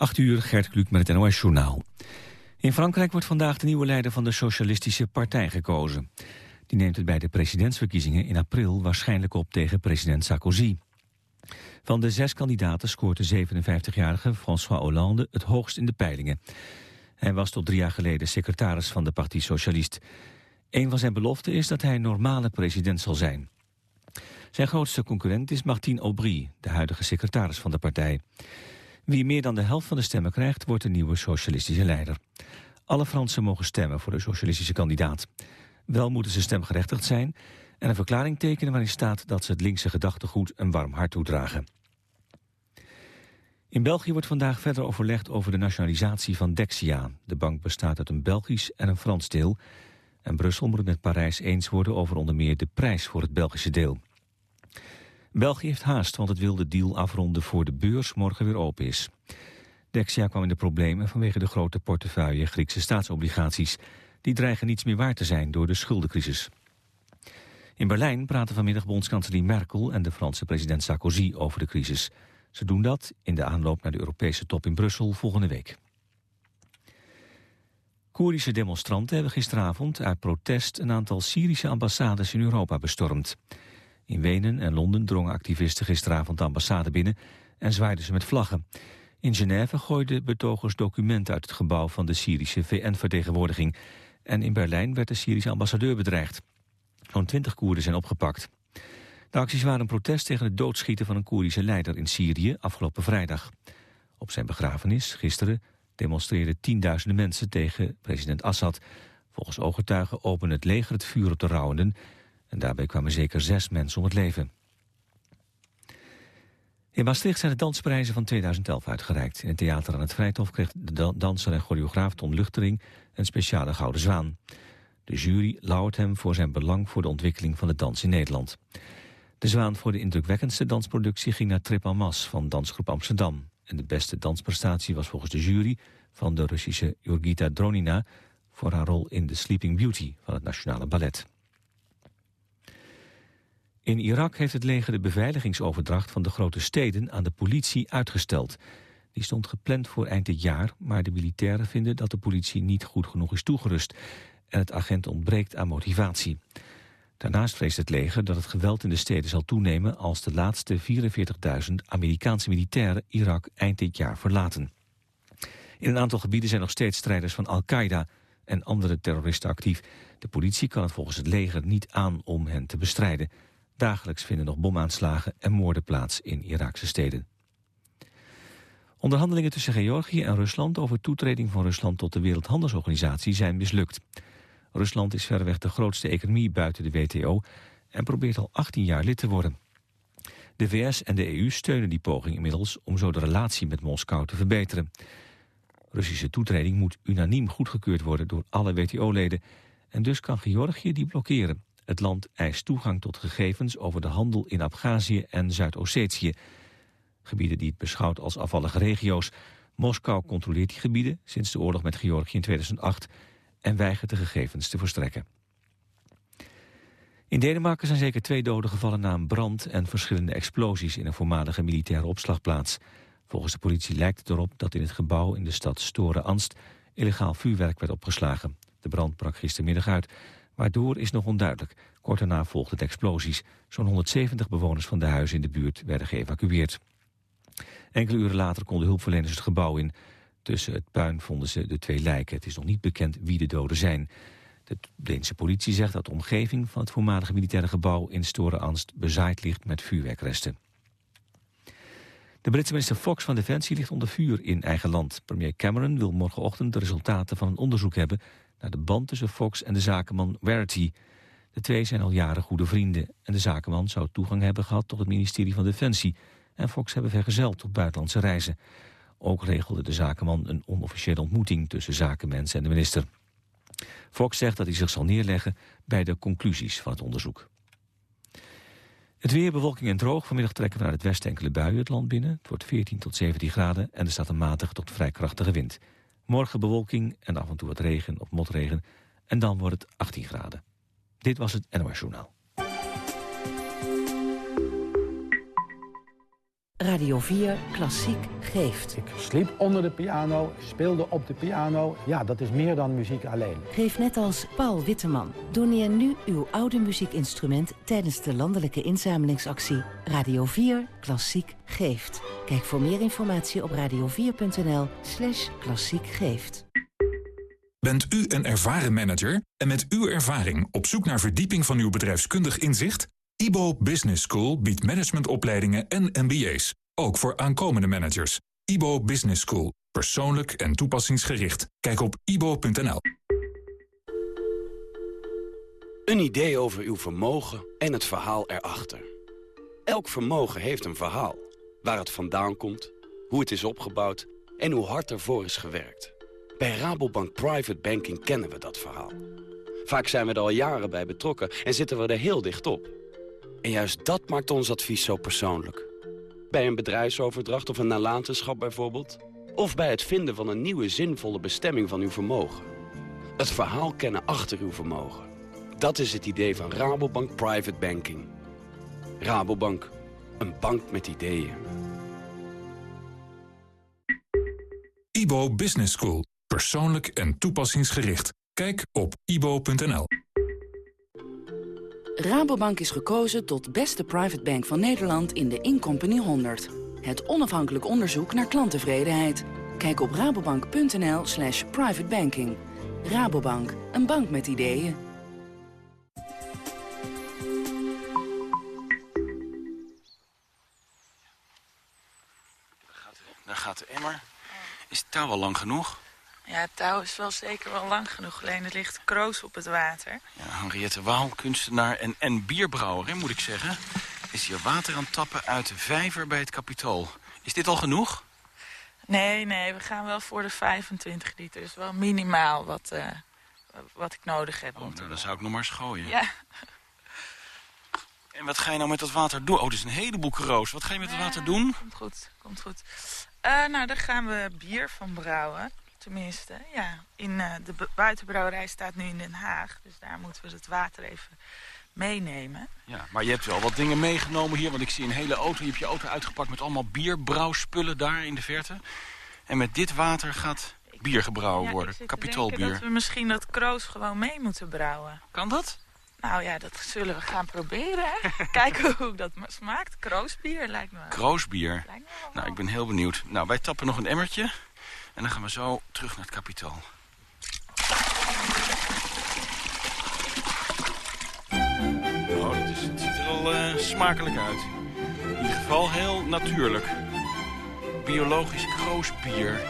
8 uur, Gert Kluk met het NOS-journaal. In Frankrijk wordt vandaag de nieuwe leider van de Socialistische Partij gekozen. Die neemt het bij de presidentsverkiezingen in april waarschijnlijk op tegen president Sarkozy. Van de zes kandidaten scoort de 57-jarige François Hollande het hoogst in de peilingen. Hij was tot drie jaar geleden secretaris van de Parti Socialist. Een van zijn beloften is dat hij normale president zal zijn. Zijn grootste concurrent is Martine Aubry, de huidige secretaris van de partij. Wie meer dan de helft van de stemmen krijgt, wordt de nieuwe socialistische leider. Alle Fransen mogen stemmen voor de socialistische kandidaat. Wel moeten ze stemgerechtigd zijn en een verklaring tekenen waarin staat dat ze het linkse gedachtegoed een warm hart toedragen. In België wordt vandaag verder overlegd over de nationalisatie van Dexia. De bank bestaat uit een Belgisch en een Frans deel. En Brussel moet het met Parijs eens worden over onder meer de prijs voor het Belgische deel. België heeft haast, want het wil de deal afronden voor de beurs morgen weer open is. Dexia kwam in de problemen vanwege de grote portefeuille Griekse staatsobligaties. Die dreigen niets meer waard te zijn door de schuldencrisis. In Berlijn praten vanmiddag bondskanselier Merkel en de Franse president Sarkozy over de crisis. Ze doen dat in de aanloop naar de Europese top in Brussel volgende week. Koerdische demonstranten hebben gisteravond uit protest een aantal Syrische ambassades in Europa bestormd. In Wenen en Londen drongen activisten gisteravond de ambassade binnen en zwaaiden ze met vlaggen. In Genève gooiden betogers documenten uit het gebouw van de Syrische VN-vertegenwoordiging. En in Berlijn werd de Syrische ambassadeur bedreigd. Zo'n twintig Koerden zijn opgepakt. De acties waren een protest tegen het doodschieten van een Koerdische leider in Syrië afgelopen vrijdag. Op zijn begrafenis, gisteren, demonstreerden tienduizenden mensen tegen president Assad. Volgens ooggetuigen opende het leger het vuur op de rouwenden en daarbij kwamen zeker zes mensen om het leven. In Maastricht zijn de dansprijzen van 2011 uitgereikt. In het theater aan het Vrijthof kreeg de danser en choreograaf Ton Luchtering een speciale gouden zwaan. De jury lauwert hem voor zijn belang voor de ontwikkeling van de dans in Nederland. De zwaan voor de indrukwekkendste dansproductie ging naar Trip Mas van Dansgroep Amsterdam. En de beste dansprestatie was volgens de jury van de Russische Jurgita Dronina voor haar rol in The Sleeping Beauty van het Nationale Ballet. In Irak heeft het leger de beveiligingsoverdracht van de grote steden aan de politie uitgesteld. Die stond gepland voor eind dit jaar, maar de militairen vinden dat de politie niet goed genoeg is toegerust en het agent ontbreekt aan motivatie. Daarnaast vreest het leger dat het geweld in de steden zal toenemen als de laatste 44.000 Amerikaanse militairen Irak eind dit jaar verlaten. In een aantal gebieden zijn nog steeds strijders van Al-Qaeda en andere terroristen actief. De politie kan het volgens het leger niet aan om hen te bestrijden. Dagelijks vinden nog bomaanslagen en moorden plaats in Iraakse steden. Onderhandelingen tussen Georgië en Rusland over toetreding van Rusland tot de Wereldhandelsorganisatie zijn mislukt. Rusland is verreweg de grootste economie buiten de WTO en probeert al 18 jaar lid te worden. De VS en de EU steunen die poging inmiddels om zo de relatie met Moskou te verbeteren. Russische toetreding moet unaniem goedgekeurd worden door alle WTO-leden en dus kan Georgië die blokkeren. Het land eist toegang tot gegevens over de handel in Abhazie en Zuid-Ossetië. Gebieden die het beschouwt als afvallige regio's. Moskou controleert die gebieden sinds de oorlog met Georgië in 2008 en weigert de gegevens te verstrekken. In Denemarken zijn zeker twee doden gevallen na een brand en verschillende explosies in een voormalige militaire opslagplaats. Volgens de politie lijkt het erop dat in het gebouw in de stad Store Anst illegaal vuurwerk werd opgeslagen. De brand brak gistermiddag uit Waardoor is nog onduidelijk. Kort daarna volgden de explosies. Zo'n 170 bewoners van de huizen in de buurt werden geëvacueerd. Enkele uren later konden hulpverleners het gebouw in. Tussen het puin vonden ze de twee lijken. Het is nog niet bekend wie de doden zijn. De Deense politie zegt dat de omgeving van het voormalige militaire gebouw in Storenanst bezaaid ligt met vuurwerkresten. De Britse minister Fox van Defensie ligt onder vuur in eigen land. Premier Cameron wil morgenochtend de resultaten van een onderzoek hebben naar de band tussen Fox en de zakenman Verity. De twee zijn al jaren goede vrienden en de zakenman zou toegang hebben gehad tot het ministerie van Defensie en Fox hebben vergezeld op buitenlandse reizen. Ook regelde de zakenman een onofficiële ontmoeting tussen zakenmensen en de minister. Fox zegt dat hij zich zal neerleggen bij de conclusies van het onderzoek. Het weer, bewolking en droog. Vanmiddag trekken naar het westen enkele buien het land binnen. Het wordt 14 tot 17 graden en er staat een matige tot vrij krachtige wind. Morgen bewolking en af en toe wat regen of motregen. En dan wordt het 18 graden. Dit was het NOS Journaal. Radio 4 Klassiek geeft. Ik sliep onder de piano, speelde op de piano. Ja, dat is meer dan muziek alleen. Geef net als Paul Witteman. Doneer nu uw oude muziekinstrument tijdens de landelijke inzamelingsactie Radio 4 Klassiek geeft. Kijk voor meer informatie op radio4.nl slash klassiek geeft. Bent u een ervaren manager en met uw ervaring op zoek naar verdieping van uw bedrijfskundig inzicht? IBO Business School biedt managementopleidingen en MBA's, ook voor aankomende managers. IBO Business School, persoonlijk en toepassingsgericht. Kijk op ibo.nl. Een idee over uw vermogen en het verhaal erachter. Elk vermogen heeft een verhaal. Waar het vandaan komt, hoe het is opgebouwd en hoe hard ervoor is gewerkt. Bij Rabobank Private Banking kennen we dat verhaal. Vaak zijn we er al jaren bij betrokken en zitten we er heel dicht op. En juist dat maakt ons advies zo persoonlijk. Bij een bedrijfsoverdracht of een nalatenschap bijvoorbeeld. Of bij het vinden van een nieuwe zinvolle bestemming van uw vermogen. Het verhaal kennen achter uw vermogen. Dat is het idee van Rabobank Private Banking. Rabobank, een bank met ideeën. IBO Business School, persoonlijk en toepassingsgericht. Kijk op ibo.nl. Rabobank is gekozen tot beste private bank van Nederland in de Incompany 100. Het onafhankelijk onderzoek naar klanttevredenheid. Kijk op rabobank.nl slash privatebanking. Rabobank, een bank met ideeën. Daar gaat de emmer. Is het touw al lang genoeg? Ja, het touw is wel zeker wel lang genoeg. Alleen er ligt kroos op het water. Ja, Henriette Waal, kunstenaar en, en bierbrouwer, hè, moet ik zeggen. Is hier water aan het tappen uit de vijver bij het kapitool. Is dit al genoeg? Nee, nee, we gaan wel voor de 25 liter. Dus wel minimaal wat, uh, wat ik nodig heb. Oh, nou, dan zou ik nog maar schooien. Ja. En wat ga je nou met dat water doen? Oh, dat is een heleboel kroos. Wat ga je met het water doen? Komt goed, komt goed. Uh, nou, daar gaan we bier van brouwen. Tenminste, ja. In, uh, de buitenbrouwerij staat nu in Den Haag. Dus daar moeten we het water even meenemen. Ja, maar je hebt wel wat dingen meegenomen hier. Want ik zie een hele auto. Je hebt je auto uitgepakt met allemaal bierbrouwspullen daar in de verte. En met dit water gaat bier gebrouwen ja, worden. Kapitoolbier. dat we misschien dat kroos gewoon mee moeten brouwen. Kan dat? Nou ja, dat zullen we gaan proberen. Kijken hoe dat smaakt. Kroosbier lijkt me. Kroosbier? nou, ik ben heel benieuwd. Nou, wij tappen nog een emmertje. En dan gaan we zo terug naar het kapitaal. Oh, is, het ziet er al uh, smakelijk uit. In ieder geval heel natuurlijk. Biologisch kroosbier.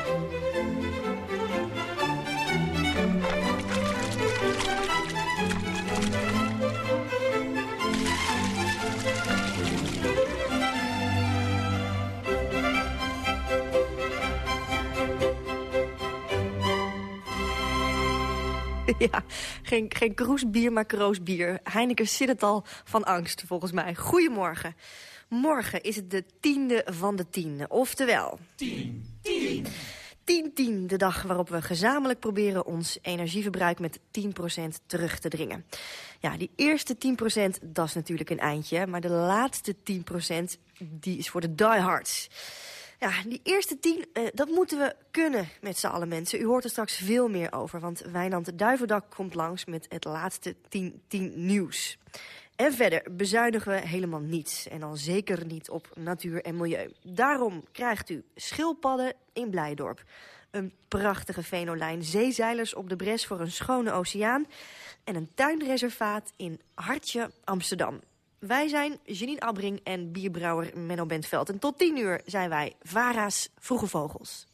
ja, geen, geen kroesbier, maar kroosbier. Heineken zit het al van angst, volgens mij. Goedemorgen. Morgen is het de tiende van de tiende. Oftewel... Tien, tien. 10-10, de dag waarop we gezamenlijk proberen ons energieverbruik met 10% terug te dringen. Ja, die eerste 10% dat is natuurlijk een eindje, maar de laatste 10% die is voor de diehards. Ja, die eerste tien, uh, dat moeten we kunnen met z'n allen mensen. U hoort er straks veel meer over, want Wijnand Duivendak komt langs met het laatste 10-10 nieuws. En verder bezuinigen we helemaal niets. En dan zeker niet op natuur en milieu. Daarom krijgt u schildpadden in Blijdorp. Een prachtige venolijn, zeezeilers op de bres voor een schone oceaan... en een tuinreservaat in Hartje, Amsterdam. Wij zijn Janine Abbring en bierbrouwer Menno Bentveld. En tot 10 uur zijn wij Vara's Vroege Vogels.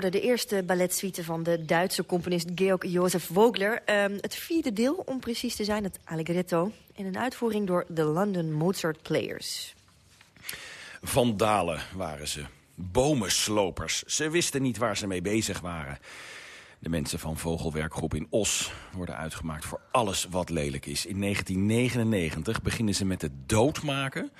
De eerste balletsuite van de Duitse componist Georg Josef Vogler. Ehm, het vierde deel, om precies te zijn, het Allegretto. In een uitvoering door de London Mozart Players. Vandalen waren ze. Bomenslopers. Ze wisten niet waar ze mee bezig waren. De mensen van Vogelwerkgroep in Os worden uitgemaakt voor alles wat lelijk is. In 1999 beginnen ze met het doodmaken,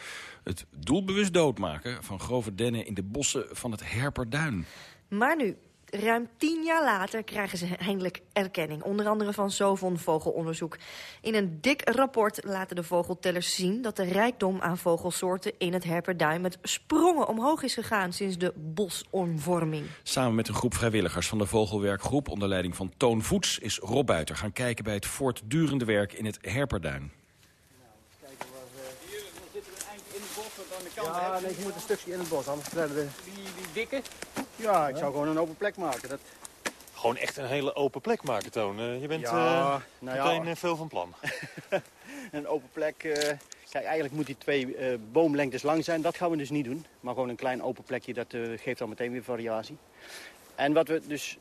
het doelbewust doodmaken... van grove dennen in de bossen van het Herperduin. Maar nu, Ruim tien jaar later krijgen ze eindelijk erkenning. Onder andere van Sovon Vogelonderzoek. In een dik rapport laten de vogeltellers zien... dat de rijkdom aan vogelsoorten in het Herperduin... met sprongen omhoog is gegaan sinds de bosomvorming. Samen met een groep vrijwilligers van de Vogelwerkgroep... onder leiding van Toon Voets is Rob Buiter gaan kijken... bij het voortdurende werk in het Herperduin. Ja, nee, je moet een stukje in het bos, anders krijgen we... Die, die dikke? Ja, ik zou gewoon een open plek maken. Dat... Gewoon echt een hele open plek maken, Toon. Uh, je bent ja, uh, nou meteen ja. veel van plan. een open plek... Uh, kijk, eigenlijk moet die twee boomlengtes lang zijn. Dat gaan we dus niet doen. Maar gewoon een klein open plekje, dat geeft dan meteen weer variatie. En wat we dus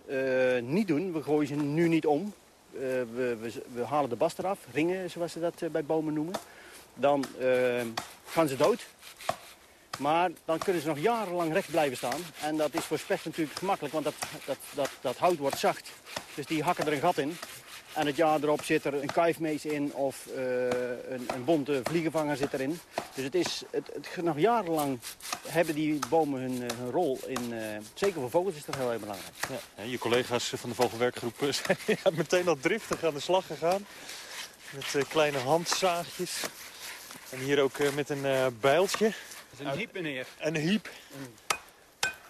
niet doen, we gooien ze nu niet om. We, we, we, halen de bast eraf, ringen zoals ze dat bij bomen noemen. Dan gaan ze dood. Maar dan kunnen ze nog jarenlang recht blijven staan. En dat is voor specht natuurlijk gemakkelijk, want dat, dat, dat, dat hout wordt zacht. Dus die hakken er een gat in. En het jaar erop zit er een kuifmees in of uh, een, een bonte vliegenvanger zit erin. Dus het is, het, nog jarenlang hebben die bomen hun, eh, hun rol in... Uh, zeker voor vogels is dat heel erg belangrijk. Ja. je collega's van de vogelwerkgroep zijn meteen al driftig aan de slag gegaan. Met kleine handzaagjes. En hier ook met een bijltje is een hiep, meneer. Een hiep.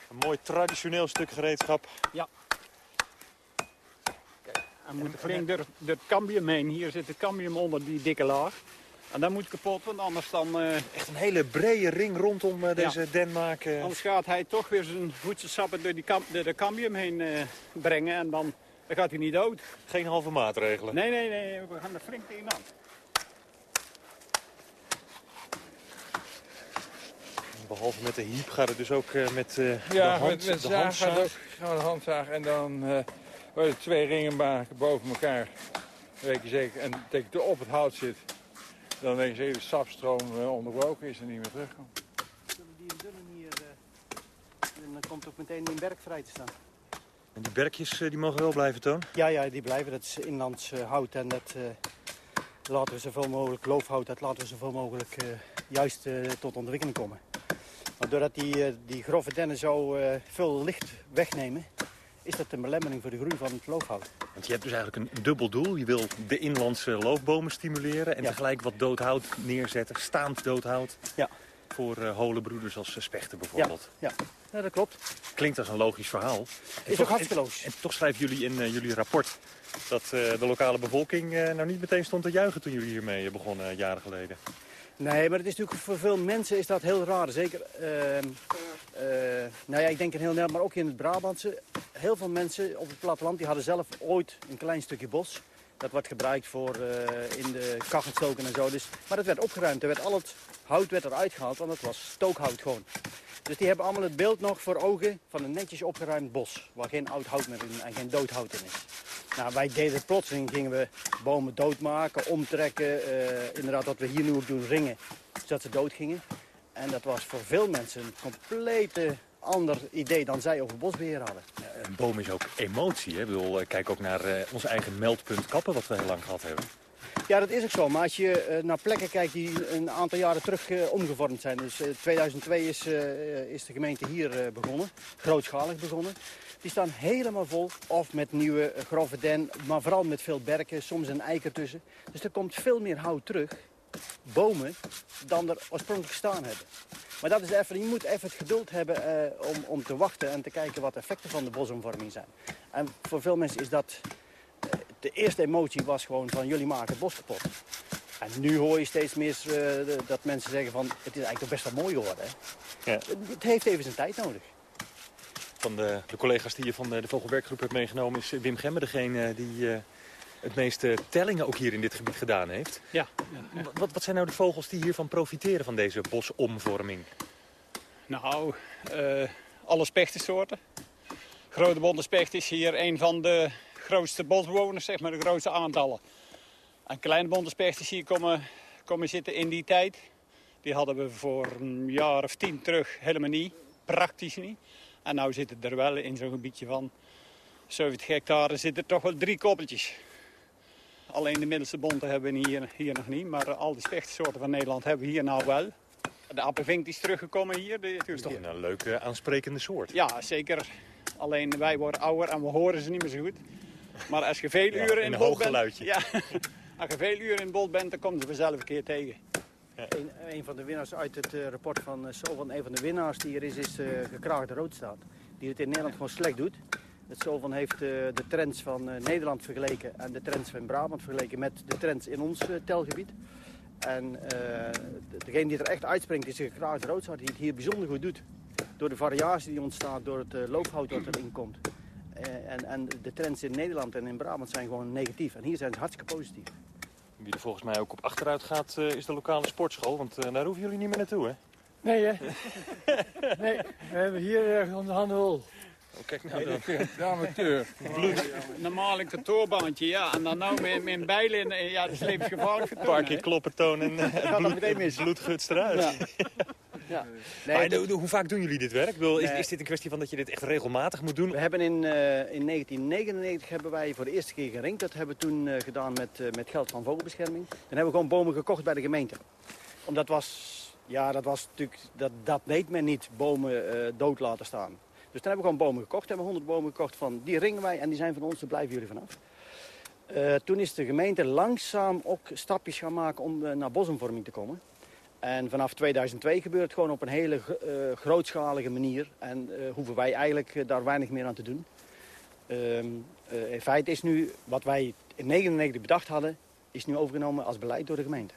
Een mooi traditioneel stuk gereedschap. Ja. Kijk, hij moet flink door, het cambium heen. Hier zit het cambium onder die dikke laag. En dat moet kapot, want anders dan... Uh... Echt een hele brede ring rondom uh, deze ja. den maken. Anders gaat hij toch weer zijn voedselsappen door, die door de cambium heen uh, brengen. En dan, dan gaat hij niet dood. Geen halve maatregelen? Nee, nee, nee. We gaan er flink tegenaan. Behalve met de hiep gaat het dus ook uh, met uh, ja, de hand, met, met de handzaag. Gaat ook, gaan we de handzaag en dan uh, worden twee ringen maken boven elkaar. Dan weet je zeker. En dat je op het hout zit. Dan weet je zeker de sapstroom onderbroken is en niet meer terugkomt. Zullen die dunne hier... en dan komt ook meteen in berk vrij te staan. En die berkjes die mogen wel blijven, Toon? Ja, ja, die blijven. Dat is inlands hout en dat laten we zoveel mogelijk loofhout, dat laten we zoveel mogelijk juist tot ontwikkeling komen. Maar doordat die, eh, die grove dennen zo eh, veel licht wegnemen... is dat een belemmering voor de groei van het loofhout. Want je hebt dus eigenlijk een dubbel doel. Je wil de inlandse loofbomen stimuleren... en tegelijk wat doodhout neerzetten, staand doodhout... Ja. voor uh, holenbroeders als spechten bijvoorbeeld. Ja, ja. dat klopt. Klinkt als een logisch verhaal. Is ook hartstikke logisch. En, toch schrijven jullie in jullie rapport... dat de lokale bevolking nou niet meteen stond te juichen... toen jullie hiermee begonnen jaren geleden. Nee, maar het is natuurlijk voor veel mensen is dat heel raar. Zeker, uh, nou ja, ik denk in heel Nederland, maar ook in het Brabantse. Heel veel mensen op het platteland die hadden zelf ooit een klein stukje bos. Dat wordt gebruikt voor uh, in de kachelstoken en zo. Dus, maar dat werd opgeruimd. Er werd al het hout werd eruit gehaald, want het was stookhout gewoon. Dus die hebben allemaal het beeld nog voor ogen van een netjes opgeruimd bos. Waar geen oud hout meer in en geen dood hout in is. Nou, wij deden plotseling, gingen we bomen doodmaken, omtrekken. Uh, inderdaad, wat we hier nu ook doen, ringen, zodat ze dood gingen. En dat was voor veel mensen een complete ander idee dan zij over bosbeheer hadden. Een boom is ook emotie. Hè? Ik bedoel, eh, kijk ook naar uh, ons eigen meldpunt kappen, wat we heel lang gehad hebben. Ja, dat is ook zo. Maar als je uh, naar plekken kijkt die een aantal jaren terug uh, omgevormd zijn. Dus in 2002 is, is de gemeente hier begonnen, grootschalig begonnen. Die staan helemaal vol. Of met nieuwe grove den, maar vooral met veel berken, soms een eiker tussen. Dus er komt veel meer hout terug, bomen, dan er oorspronkelijk staan hebben. Maar dat is even, je moet even het geduld hebben om, om te wachten en te kijken wat de effecten van de bosomvorming zijn. En voor veel mensen is dat... De eerste emotie was gewoon van jullie maken het bos kapot. En nu hoor je steeds meer uh, dat mensen zeggen van het is eigenlijk toch best wel mooi geworden. Hè? Ja. Het heeft even zijn tijd nodig van de, de, collega's die je van de, de Vogelwerkgroep hebt meegenomen... is Wim Gemme degene die uh, het meeste tellingen ook hier in dit gebied gedaan heeft. Ja. ja, Wat, wat, zijn nou de vogels die hiervan profiteren, van deze bosomvorming? Nou, uh, alle spechtensoorten. grote bondenspecht is hier een van de grootste bosbewoners, zeg maar, de grootste aantallen. En kleine bondenspechters hier komen, komen zitten in die tijd. Die hadden we voor een jaar of tien terug helemaal niet, praktisch niet. En nu zitten er wel in zo'n gebiedje van 70 hectare zitten toch wel drie koppeltjes. Alleen de middelste bonten hebben we hier, hier nog niet. Maar al die spechtsoorten van Nederland hebben we hier nou wel. De appenvink is teruggekomen hier. Dat is toch een leuke aansprekende soort? Ja, zeker. Alleen wij worden ouder en we horen ze niet meer zo goed. Maar als je veel uren in het bos bent... Ja, als je veel uren in bos bent, dan komt ze vanzelf een keer tegen. Een, een, van de winnaars uit het uh, rapport van uh, Sovan, een van de winnaars die er is, is uh, gekraagde roodstaat. Die het in Nederland gewoon slecht doet. Het Sovan heeft de trends van Nederland vergeleken en de trends van Brabant vergeleken met de trends in ons telgebied. En degene die er echt uitspringt is de gekraagde roodstaat, die het hier bijzonder goed doet. Door de variatie die ontstaat, door het loophout dat erin komt. En, en de trends in Nederland en in Brabant zijn gewoon negatief. En hier zijn ze hartstikke positief. Wie er volgens mij ook op achteruit gaat, uh, is de lokale sportschool. Want uh, daar hoeven jullie niet meer naartoe, hè? Nee, hè? nee, we hebben hier uh, de handel. Oh, kijk nou dan. De amateur. Bloed. Normaal een kantoorbaantje, ja. En dan nou met, met bijlen, ja, dat is levensgevaarlijk Een paar keer kloppen tonen en bloed, bloedguts eruit. Ja. Ja. Nee, maar hoe vaak doen jullie dit werk? Bedoel, is, is, dit een kwestie van dat je dit echt regelmatig moet doen? We hebben in, uh, in 1999 hebben wij voor de eerste keer geringd. Dat hebben we toen uh, gedaan met, uh, met geld van vogelbescherming. Dan hebben we gewoon bomen gekocht bij de gemeente. Omdat was, ja, dat was natuurlijk, dat, dat deed men niet, bomen dood laten staan. Dus toen hebben we gewoon bomen gekocht. Hebben we 100 bomen gekocht van, die ringen wij en die zijn van ons, daar blijven jullie vanaf. toen is de gemeente langzaam ook stapjes gaan maken om naar bosomvorming te komen. En vanaf 2002 gebeurt het gewoon op een hele uh, grootschalige manier. En uh, hoeven wij eigenlijk uh, daar weinig meer aan te doen. Ehm, in feite is nu wat wij in 1999 bedacht hadden, is nu overgenomen als beleid door de gemeente.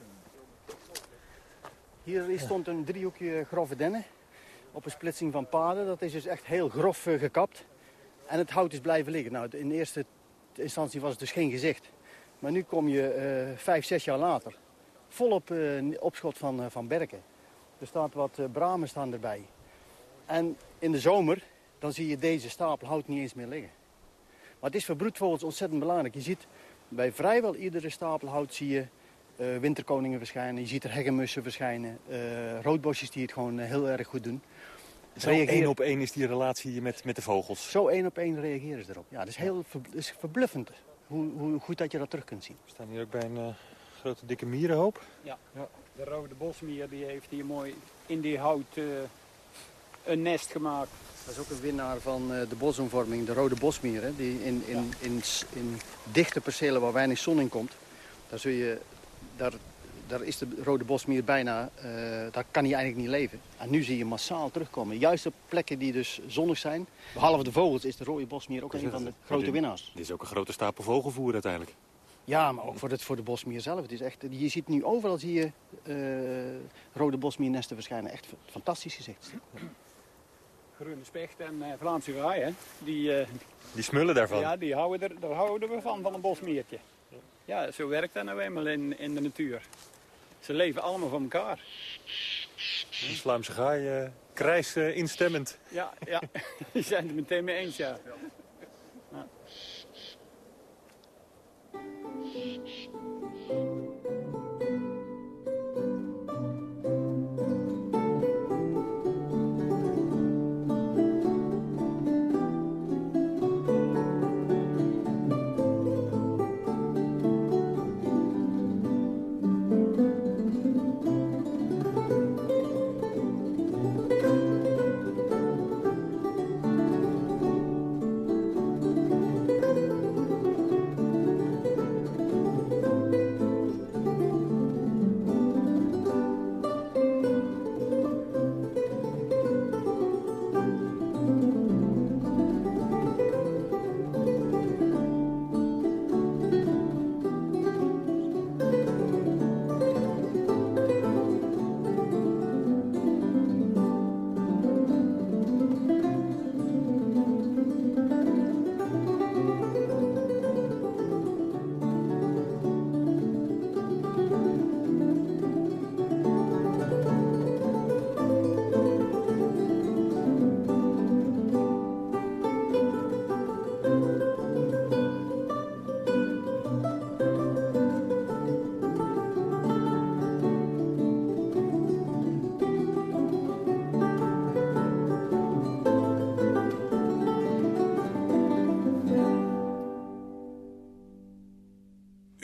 Hier stond een driehoekje grove dennen op een splitsing van paden. Dat is dus echt heel grof gekapt. En het hout is blijven liggen. Nou, in eerste instantie was het dus geen gezicht. Maar nu kom je vijf, zes jaar later volop uh, opschot van, uh, van berken. Er staat wat uh, bramen staan erbij. En in de zomer, dan zie je deze stapel hout niet eens meer liggen. Maar het is voor broedvogels ontzettend belangrijk. Je ziet bij vrijwel iedere stapel hout zie je winterkoningen verschijnen. Je ziet er heggenmussen verschijnen. roodbosjes die het gewoon heel erg goed doen. Zo één op één is die relatie met, met de vogels? Zo één op één reageren ze erop. Ja, dat is heel ver, is verbluffend hoe, hoe goed dat je dat terug kunt zien. We staan hier ook bij een grote dikke mierenhoop. Ja. ja. de rode bosmier die heeft hier mooi in die hout uh, een nest gemaakt. Dat is ook een winnaar van uh, de bosomvorming, de rode bosmier. Hè, die in, in, ja. in, in, dichte percelen waar weinig zon in komt, daar, zul je, daar, daar is de rode bosmier bijna, uh, daar kan hij eigenlijk niet leven. En nu zie je massaal terugkomen. Juist op plekken die dus zonnig zijn. Behalve de vogels is de rode bosmier ook een van de grote winnaars. Dit is ook een grote stapel vogelvoer uiteindelijk. Ja, maar ook voor, het, voor de bosmier zelf. Het is echt, je ziet nu overal zie je uh, rode bosmiernesten verschijnen. Echt fantastisch gezicht. Groene specht en uh, Vlaamse graai, hè? Die, uh, die smullen daarvan? Ja, die houden er, daar houden we van, van een bosmiertje. Ja, zo werkt dat nou eenmaal in, in de natuur. Ze leven allemaal van elkaar. De Vlaamse graai uh, krijst instemmend. Ja, ja. die zijn het meteen mee eens, ja. ja.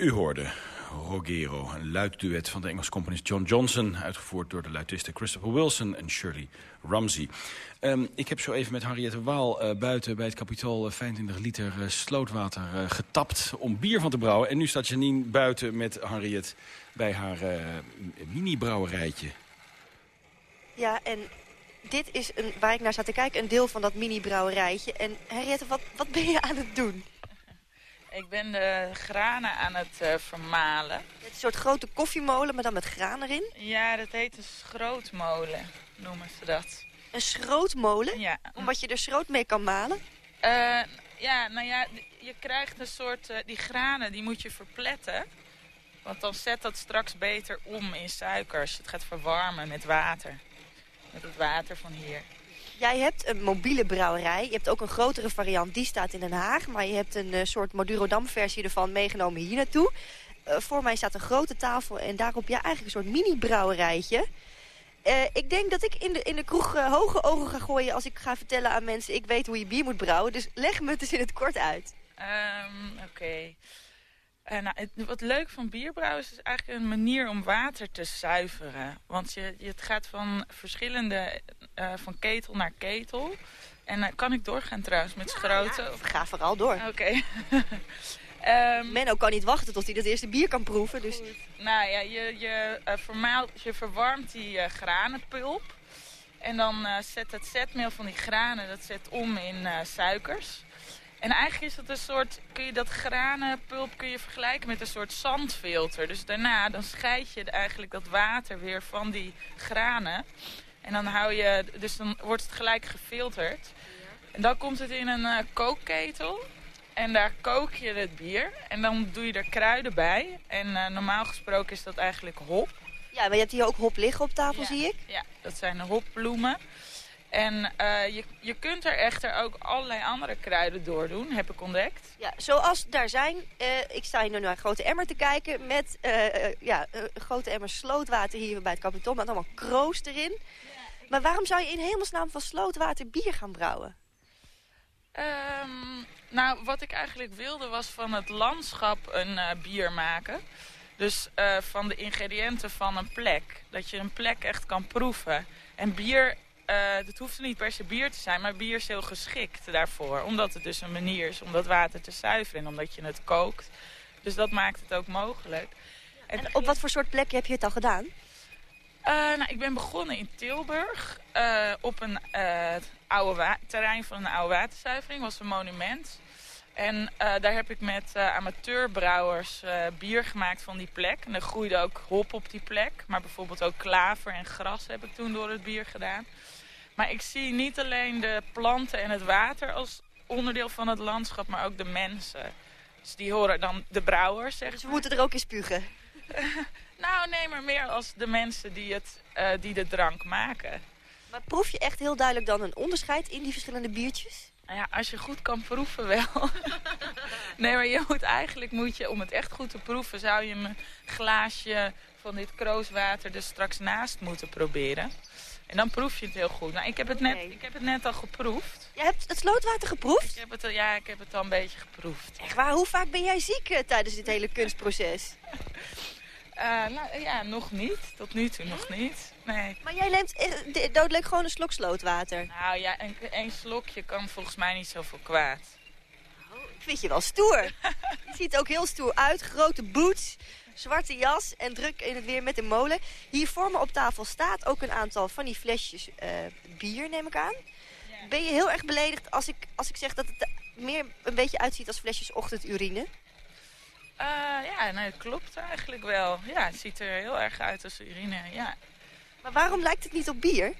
U hoorde Rogero, een luidduet van de Engelse componist John Johnson... uitgevoerd door de luidisten Christopher Wilson en Shirley Ramsey. Um, ik heb zo even met Henriette Waal uh, buiten bij het kapitool 25 liter uh, slootwater getapt om bier van te brouwen. En nu staat Janine buiten met Henriette bij haar mini-brouwerijtje. Ja, en dit is een, waar ik naar zat te kijken, een deel van dat mini-brouwerijtje. En Henriette, wat, wat ben je aan het doen? Ik ben de granen aan het uh, vermalen. Het is een soort grote koffiemolen, maar dan met graan erin? Ja, dat heet een schrootmolen, noemen ze dat. Een schrootmolen? Ja. Omdat je er schroot mee kan malen? Uh, ja, nou ja, je krijgt een soort... Uh, die granen, die moet je verpletten. Want dan zet dat straks beter om in suiker als je het gaat verwarmen met water. Met het water van hier. Jij hebt een mobiele brouwerij. Je hebt ook een grotere variant, die staat in Den Haag. Maar je hebt een uh, soort Madurodam-versie ervan meegenomen hier naartoe. Uh, voor mij staat een grote tafel en daarop ja, eigenlijk een soort mini-brouwerijtje. Uh, ik denk dat ik in de, in de kroeg hoge ogen ga gooien als ik ga vertellen aan mensen... ik weet hoe je bier moet brouwen, dus leg me het eens in het kort uit. Um, Oké. Uh, nou, het, wat leuk van bierbrouwen is, is eigenlijk een manier om water te zuiveren. Want je, je, het gaat van verschillende, uh, van ketel naar ketel. En uh, kan ik doorgaan trouwens met schroten? Ja, ga vooral door. Oké. Okay. um, Menno kan niet wachten tot hij dat eerste bier kan proeven. Dus... Nou ja, je, je, vermaalt, je verwarmt die granenpulp. En dan zet het zetmeel van die granen, dat zet om in suikers. En eigenlijk is het een soort, kun je dat granenpulp kun je vergelijken met een soort zandfilter. Dus daarna dan scheid je eigenlijk dat water weer van die granen. En dan hou je, dus dan wordt het gelijk gefilterd. En dan komt het in een uh, kookketel. En daar kook je het bier. En dan doe je er kruiden bij. En uh, normaal gesproken is dat eigenlijk hop. Ja, maar je hebt hier ook hop liggen op tafel, ja. zie ik. Ja, dat zijn de hopbloemen. En uh, je, je kunt er echter ook allerlei andere kruiden door doen, heb ik ontdekt. Ja, zoals daar zijn, uh, ik sta hier nu naar een grote emmer te kijken... met uh, ja, een grote emmer slootwater hier bij het kapitool... met allemaal kroos erin. Ja, maar waarom zou je in hemelsnaam van slootwater bier gaan brouwen? Um, nou, wat ik eigenlijk wilde was van het landschap een bier maken... Dus van de ingrediënten van een plek. Dat je een plek echt kan proeven. En bier uh, het hoeft niet per se bier te zijn, maar bier is heel geschikt daarvoor. Omdat het dus een manier is om dat water te zuiveren en omdat je het kookt. Dus dat maakt het ook mogelijk. En, en op wat voor soort plekken heb je het al gedaan? Uh, nou, ik ben begonnen in Tilburg uh, op een oude terrein van een oude waterzuivering. was een monument. En daar heb ik met amateurbrouwers bier gemaakt van die plek. En er groeide ook hop op die plek. Maar bijvoorbeeld ook klaver en gras heb ik toen door het bier gedaan. Maar ik zie niet alleen de planten en het water als onderdeel van het landschap, maar ook de mensen. Dus die horen dan de brouwers, zeg Dus we moeten er ook in spugen? nou, nee, maar meer als de mensen die, het, uh, die de drank maken. Maar proef je echt heel duidelijk dan een onderscheid in die verschillende biertjes? Nou ja, als je goed kan proeven wel. nee, maar je moet eigenlijk, moet je, om het echt goed te proeven, zou je een glaasje van dit krooswater er straks naast moeten proberen. En dan proef je het heel goed. Nou, ik, heb het net, ik heb het net al geproefd. Je hebt het slootwater geproefd? Ik heb het, ja, ik heb het al een beetje geproefd. Echt waar? Hoe vaak ben jij ziek uh, tijdens dit hele kunstproces? uh, nou ja, nog niet. Tot nu toe nog niet. Nee. Maar jij neemt uh, doodleuk gewoon een slok slootwater? Nou ja, een slokje kan volgens mij niet zoveel kwaad. Oh, ik vind je wel stoer. je ziet ook heel stoer uit. Grote boots zwarte jas en druk in het weer met de molen. Hier voor me op tafel staat ook een aantal van die flesjes uh, bier, neem ik aan. Ben je heel erg beledigd als ik, als ik zeg dat het meer een beetje uitziet als flesjes ochtendurine? Uh, ja, nee, dat klopt eigenlijk wel. Ja, het ziet er heel erg uit als urine, ja. Maar waarom lijkt het niet op bier?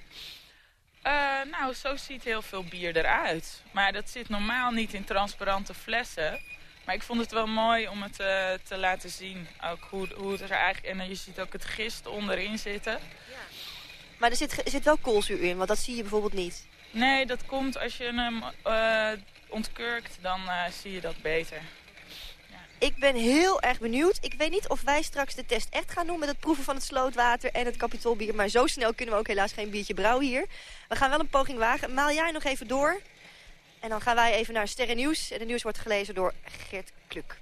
Uh, nou, zo ziet heel veel bier eruit. Maar dat zit normaal niet in transparante flessen. Maar ik vond het wel mooi om het uh, te laten zien. Ook hoe, hoe het er eigenlijk... En je ziet ook het gist onderin zitten. Ja. Maar er zit, er zit wel koolzuur in, want dat zie je bijvoorbeeld niet. Nee, dat komt als je hem uh, ontkurkt, dan uh, zie je dat beter. Ja. Ik ben heel erg benieuwd. Ik weet niet of wij straks de test echt gaan doen met het proeven van het slootwater en het kapitoolbier. Maar zo snel kunnen we ook helaas geen biertje brouwen hier. We gaan wel een poging wagen. Maal jij nog even door? En dan gaan wij even naar Sterren Nieuws. En het nieuws wordt gelezen door Geert Kluk.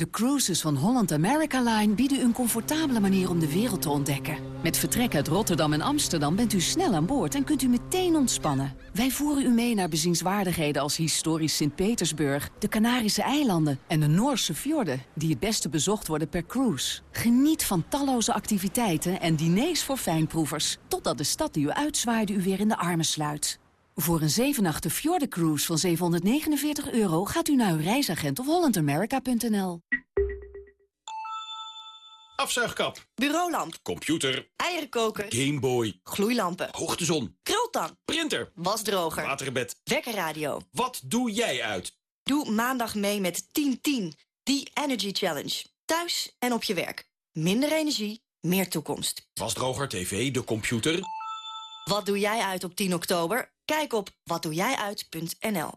De cruises van Holland America Line bieden een comfortabele manier om de wereld te ontdekken. Met vertrek uit Rotterdam en Amsterdam bent u snel aan boord en kunt u meteen ontspannen. Wij voeren u mee naar bezienswaardigheden als historisch Sint-Petersburg, de Canarische eilanden en de Noorse fjorden, die het beste bezocht worden per cruise. Geniet van talloze activiteiten en diners voor fijnproevers, totdat de stad die u uitzwaaide u weer in de armen sluit. Voor een 7 nachten Cruise van 749 euro gaat u naar uw reisagent of hollandamerica.nl. Afzuigkap. Bureaulamp. Computer. Eierenkoker. Gameboy. Gloeilampen. Hoogtezon. Krultang. Printer. Wasdroger. Waterbed. Wekkerradio. Wat doe jij uit? Doe maandag mee met 1010. Die Energy Challenge. Thuis en op je werk. Minder energie, meer toekomst. Wasdroger, tv, de computer. Wat doe jij uit op 10 oktober? Kijk op watdoejijuit.nl.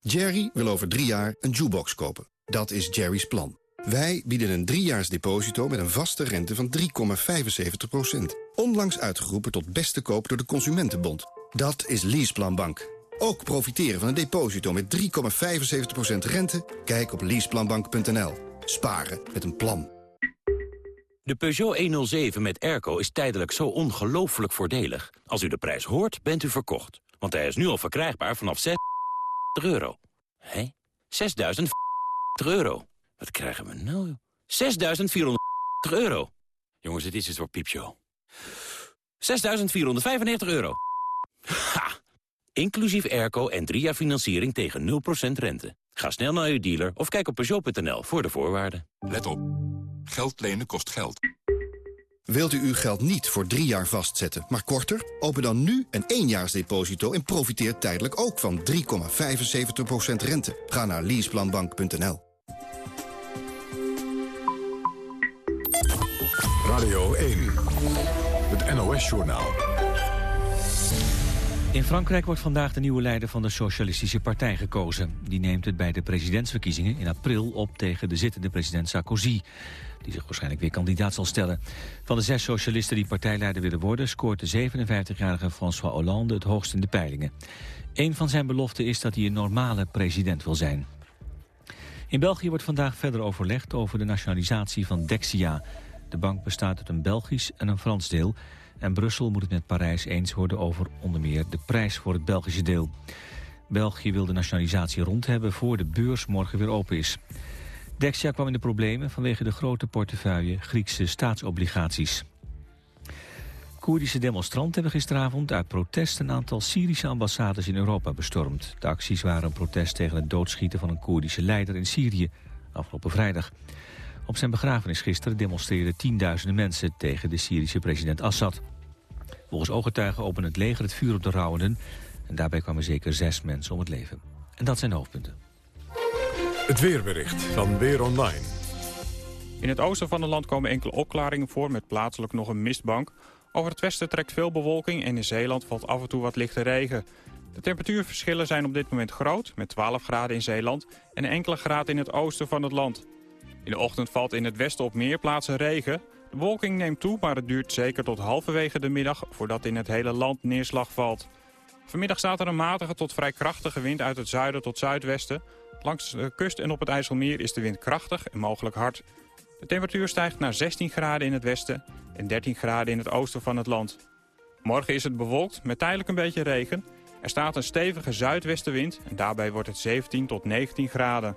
Jerry wil over drie jaar een jukebox kopen. Dat is Jerry's plan. Wij bieden een driejaars deposito met een vaste rente van 3,75%. Onlangs uitgeroepen tot beste koop door de Consumentenbond. Dat is Leaseplanbank. Ook profiteren van een deposito met 3,75% rente? Kijk op leaseplanbank.nl. Sparen met een plan. De Peugeot 107 met airco is tijdelijk zo ongelooflijk voordelig. Als u de prijs hoort, bent u verkocht. Want hij is nu al verkrijgbaar vanaf 6 euro. Hé? 6.000 euro. Wat krijgen we nou? 6.400 euro. Jongens, dit is het voor piepshow. 6.495 euro. Ha! Inclusief airco en drie jaar financiering tegen 0% rente. Ga snel naar uw dealer of kijk op Peugeot.nl voor de voorwaarden. Let op. Geld lenen kost geld. Wilt u uw geld niet voor drie jaar vastzetten, maar korter? Open dan nu een éénjaarsdeposito en profiteer tijdelijk ook van 3,75% rente. Ga naar leaseplanbank.nl. Radio 1. Het NOS-journaal. In Frankrijk wordt vandaag de nieuwe leider van de Socialistische Partij gekozen. Die neemt het bij de presidentsverkiezingen in april op tegen de zittende president Sarkozy die zich waarschijnlijk weer kandidaat zal stellen. Van de zes socialisten die partijleider willen worden... scoort de 57-jarige François Hollande het hoogst in de peilingen. Een van zijn beloften is dat hij een normale president wil zijn. In België wordt vandaag verder overlegd over de nationalisatie van Dexia. De bank bestaat uit een Belgisch en een Frans deel... en Brussel moet het met Parijs eens worden over onder meer de prijs voor het Belgische deel. België wil de nationalisatie rond hebben voor de beurs morgen weer open is. Dexia kwam in de problemen vanwege de grote portefeuille Griekse staatsobligaties. Koerdische demonstranten hebben gisteravond uit protest een aantal Syrische ambassades in Europa bestormd. De acties waren een protest tegen het doodschieten van een Koerdische leider in Syrië afgelopen vrijdag. Op zijn begrafenis gisteren demonstreerden tienduizenden mensen tegen de Syrische president Assad. Volgens ooggetuigen opende het leger het vuur op de rouwenden en daarbij kwamen zeker zes mensen om het leven. En dat zijn de hoofdpunten. Het weerbericht van Weer Online. In het oosten van het land komen enkele opklaringen voor met plaatselijk nog een mistbank. Over het westen trekt veel bewolking en in Zeeland valt af en toe wat lichte regen. De temperatuurverschillen zijn op dit moment groot, met 12 graden in Zeeland en enkele graden in het oosten van het land. In de ochtend valt in het westen op meer plaatsen regen. De bewolking neemt toe, maar het duurt zeker tot halverwege de middag voordat in het hele land neerslag valt. Vanmiddag staat er een matige tot vrij krachtige wind uit het zuiden tot zuidwesten. Langs de kust en op het IJsselmeer is de wind krachtig en mogelijk hard. De temperatuur stijgt naar 16 graden in het westen en 13 graden in het oosten van het land. Morgen is het bewolkt met tijdelijk een beetje regen. Er staat een stevige zuidwestenwind en daarbij wordt het 17 tot 19 graden.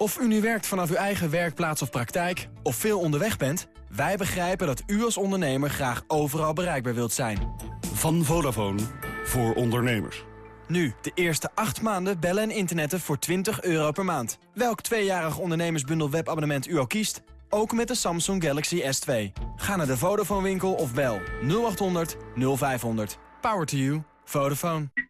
Of u nu werkt vanaf uw eigen werkplaats of praktijk... of veel onderweg bent... wij begrijpen dat u als ondernemer graag overal bereikbaar wilt zijn. Van Vodafone voor ondernemers. Nu, de eerste 8 maanden bellen en internetten voor 20 euro per maand. Welk tweejarig ondernemersbundel webabonnement u ook kiest... ook met de Samsung Galaxy S2. Ga naar de Vodafone winkel of bel 0800 0500. Power to you. Vodafone.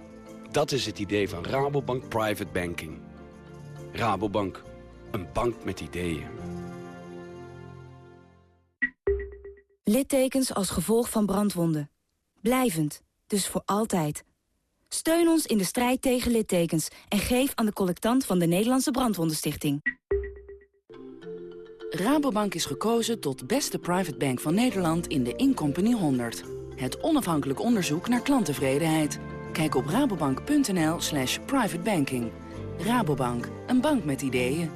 Dat is het idee van Rabobank Private Banking. Rabobank, een bank met ideeën. Littekens als gevolg van brandwonden. Blijvend, dus voor altijd. Steun ons in de strijd tegen littekens en geef aan de collectant van de Nederlandse Brandwondenstichting. Rabobank is gekozen tot beste private bank van Nederland in de Incompany 100. Het onafhankelijk onderzoek naar klanttevredenheid. Kijk op rabobank.nl slash privatebanking. Rabobank, een bank met ideeën.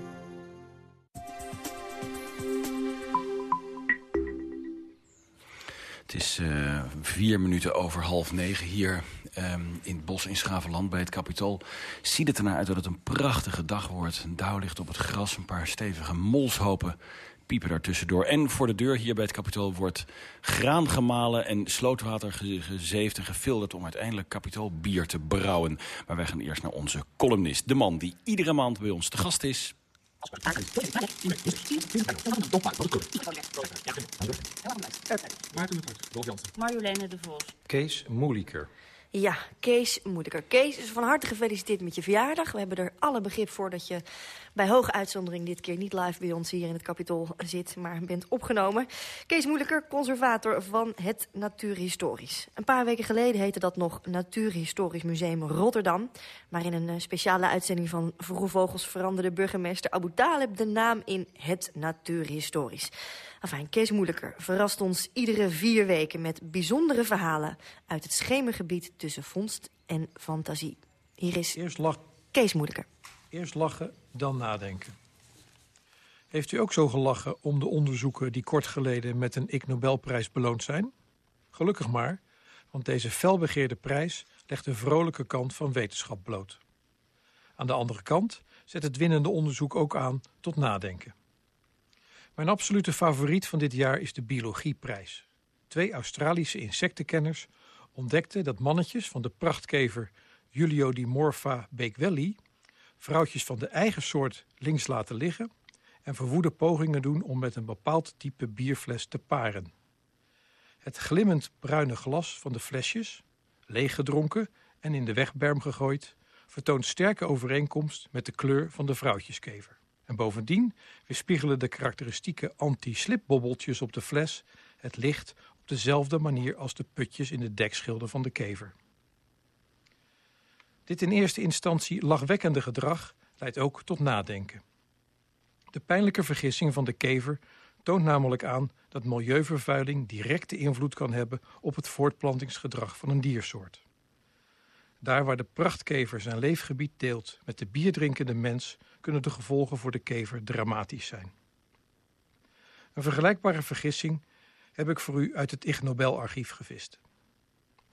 Het is uh, vier minuten over half negen hier um, in het bos in Schavenland bij het Capitool. Ziet het ernaar uit dat het een prachtige dag wordt. Een ligt op het gras, een paar stevige molshopen piepen daartussendoor. En voor de deur hier bij het Capitool wordt graan gemalen en slootwater gezeefd en gefilterd om uiteindelijk kapitoolbier te brouwen. Maar wij gaan eerst naar onze columnist, de man die iedere maand bij ons te gast is. Marjoleine de Vos. Kees Moeliker. Ja, Kees Moeilijker. Kees, is van harte gefeliciteerd met je verjaardag. We hebben er alle begrip voor dat je bij hoge uitzondering... dit keer niet live bij ons hier in het Capitool zit, maar bent opgenomen. Kees Moeilijker, conservator van het Natuurhistorisch. Een paar weken geleden heette dat nog Natuurhistorisch Museum Rotterdam. Maar in een eh, speciale uitzending van Vroege Vogels... veranderde burgemeester Abu Talib de naam in het Natuurhistorisch. Enfin, Kees Moeilijker verrast ons iedere vier weken... met bijzondere verhalen uit het schemergebied tussen vondst en fantasie. Hier is Eerst lach... Kees Moeilijker. Eerst lachen, dan nadenken. Heeft u ook zo gelachen om de onderzoeken die kort geleden met een Ig Nobelprijs beloond zijn? Gelukkig maar, want deze felbegeerde prijs legt de vrolijke kant van wetenschap bloot. Aan de andere kant zet het winnende onderzoek ook aan tot nadenken. Mijn absolute favoriet van dit jaar is de Biologieprijs. Twee Australische insectenkenners ontdekten dat mannetjes van de prachtkever Juliodimorpha beekwelli vrouwtjes van de eigen soort links laten liggen en verwoede pogingen doen om met een bepaald type bierfles te paren. Het glimmend bruine glas van de flesjes, leeggedronken en in de wegberm gegooid, vertoont sterke overeenkomst met de kleur van de vrouwtjeskever. En bovendien weerspiegelen de karakteristieke anti-slipbobbeltjes op de fles het licht op dezelfde manier als de putjes in de dekschilder van de kever. Dit in eerste instantie lachwekkende gedrag leidt ook tot nadenken. De pijnlijke vergissing van de kever toont namelijk aan dat milieuvervuiling directe invloed kan hebben op het voortplantingsgedrag van een diersoort. Daar waar de prachtkever zijn leefgebied deelt met de bierdrinkende mens kunnen de gevolgen voor de kever dramatisch zijn. Een vergelijkbare vergissing heb ik voor u uit het Ig Nobelarchief gevist.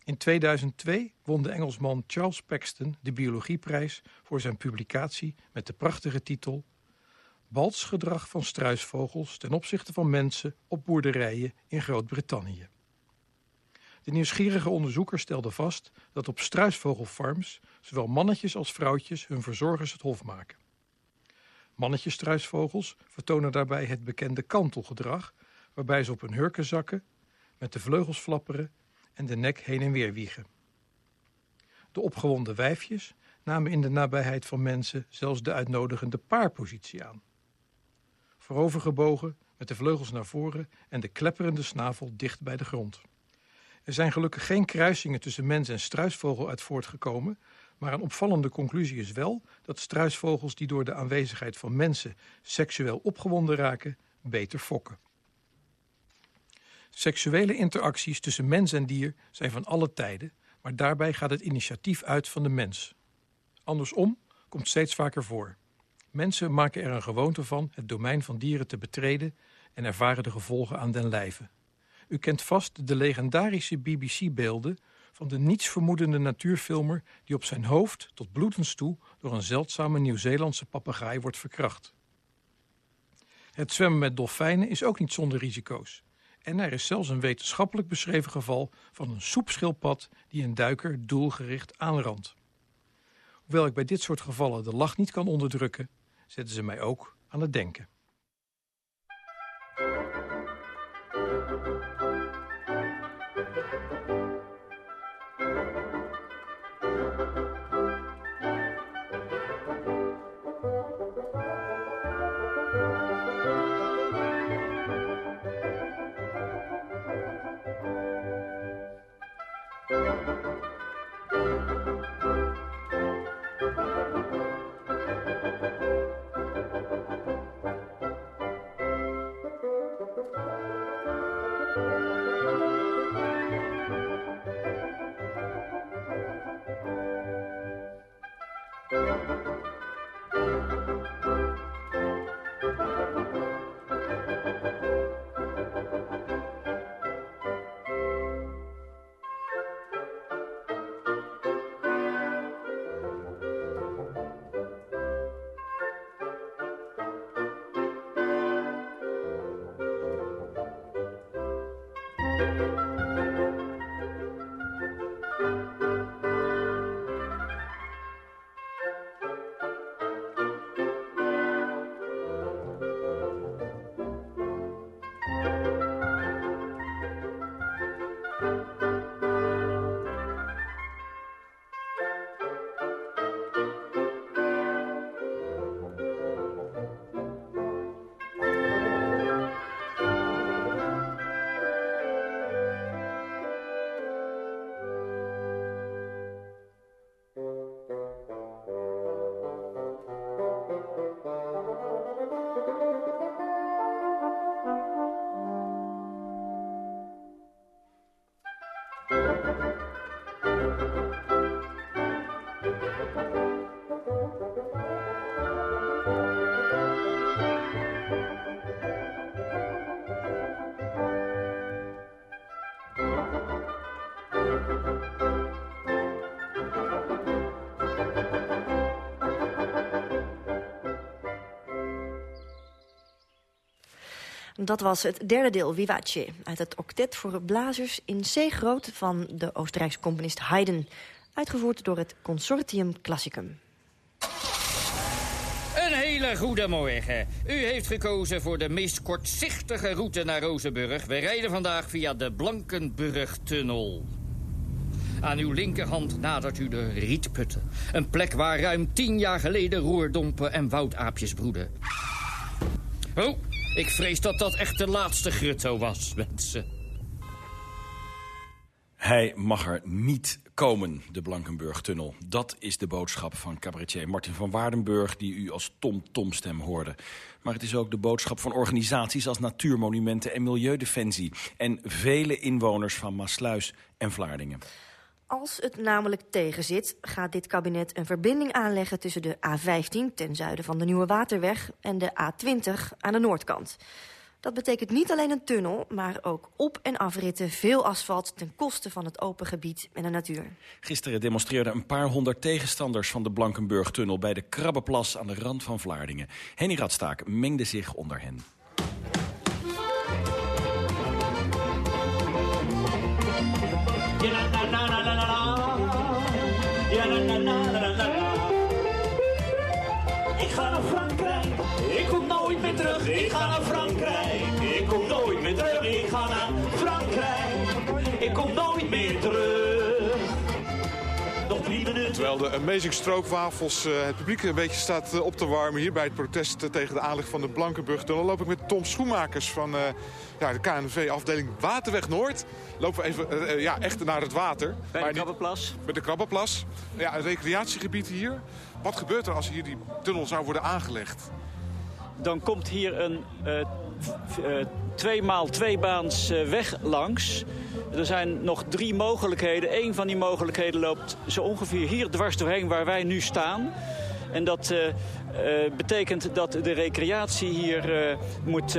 In 2002 won de Engelsman Charles Paxton de biologieprijs voor zijn publicatie met de prachtige titel Balsgedrag van struisvogels ten opzichte van mensen op boerderijen in Groot-Brittannië. De nieuwsgierige onderzoeker stelde vast dat op struisvogelfarms zowel mannetjes als vrouwtjes hun verzorgers het hof maken. Mannetjesstruisvogels vertonen daarbij het bekende kantelgedrag, waarbij ze op hun hurken zakken, met de vleugels flapperen en de nek heen en weer wiegen. De opgewonden wijfjes namen in de nabijheid van mensen zelfs de uitnodigende paarpositie aan. Voorovergebogen, met de vleugels naar voren en de klepperende snavel dicht bij de grond. Er zijn gelukkig geen kruisingen tussen mens en struisvogel uit voortgekomen, maar een opvallende conclusie is wel dat struisvogels die door de aanwezigheid van mensen seksueel opgewonden raken, beter fokken. Seksuele interacties tussen mens en dier zijn van alle tijden, maar daarbij gaat het initiatief uit van de mens. Andersom komt steeds vaker voor. Mensen maken er een gewoonte van het domein van dieren te betreden en ervaren de gevolgen aan den lijve. U kent vast de legendarische BBC-beelden van de nietsvermoedende natuurfilmer... die op zijn hoofd tot bloedens toe door een zeldzame Nieuw-Zeelandse papegaai wordt verkracht. Het zwemmen met dolfijnen is ook niet zonder risico's. En er is zelfs een wetenschappelijk beschreven geval van een soepschildpad die een duiker doelgericht aanrandt. Hoewel ik bij dit soort gevallen de lach niet kan onderdrukken, zetten ze mij ook aan het denken. Dat was het derde deel Vivace uit het octet voor blazers in C groot van de Oostenrijkse componist Haydn, uitgevoerd door het Consortium Classicum. Een hele goede morgen. U heeft gekozen voor de meest kortzichtige route naar Rozenburg. We rijden vandaag via de Blankenburg-tunnel. Aan uw linkerhand nadert u de Rietputten. Een plek waar ruim tien jaar geleden roerdompen en woudaapjes broeden. Oh, ik vrees dat dat echt de laatste grutto was, mensen. Hij mag er niet komen, de Blankenburg-tunnel. Dat is de boodschap van cabaretier Martin van Waardenburg... die u als tom-tom-stem hoorde. Maar het is ook de boodschap van organisaties als Natuurmonumenten en Milieudefensie... en vele inwoners van Maasluis en Vlaardingen. Als het namelijk tegenzit, gaat dit kabinet een verbinding aanleggen... tussen de A15 ten zuiden van de Nieuwe Waterweg... en de A20 aan de noordkant. Dat betekent niet alleen een tunnel, maar ook op- en afritten... veel asfalt ten koste van het open gebied en de natuur. Gisteren demonstreerden een paar honderd tegenstanders van de Blankenburg-tunnel... bij de Krabbenplas aan de rand van Vlaardingen. Henny Radstaak mengde zich onder hen. De Amazing Stroopwafels uh, het publiek een beetje staat uh, op te warmen... hier bij het protest uh, tegen de aanleg van de Blankenburg-tunnel... loop ik met Tom Schoenmakers van ja, de KNV-afdeling Waterweg Noord. Lopen we even ja, echt naar het water. Bij de Krabbenplas. Bij de Krabbenplas. Ja, een recreatiegebied hier. Wat gebeurt er als hier die tunnel zou worden aangelegd? Dan komt hier een twee maal twee baans weg langs. Er zijn nog drie mogelijkheden. Eén van die mogelijkheden loopt zo ongeveer hier dwars doorheen waar wij nu staan. En dat betekent dat de recreatie hier moet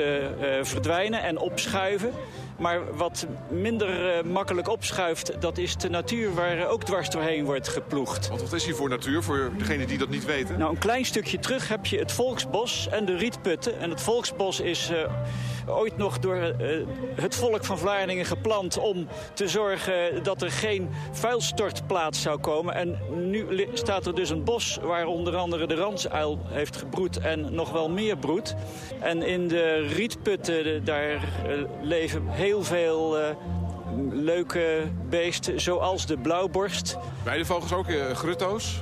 verdwijnen en opschuiven. Maar wat minder eh, makkelijk opschuift, dat is de natuur waar eh, ook dwars doorheen wordt geploegd. Want wat is hier voor natuur, voor degenen die dat niet weten? Nou, een klein stukje terug heb je het Volksbos en de Rietputten. En het Volksbos is eh, ooit nog door eh, het volk van Vlaardingen geplant... om te zorgen dat er geen vuilstortplaats zou komen. En nu staat er dus een bos waar onder andere de ransuil heeft gebroed... en nog wel meer broed. En in de Rietputten, daar eh, leven heel veel... eh, leuke beesten, zoals de blauwborst. Weidevogels ook, eh, grutto's?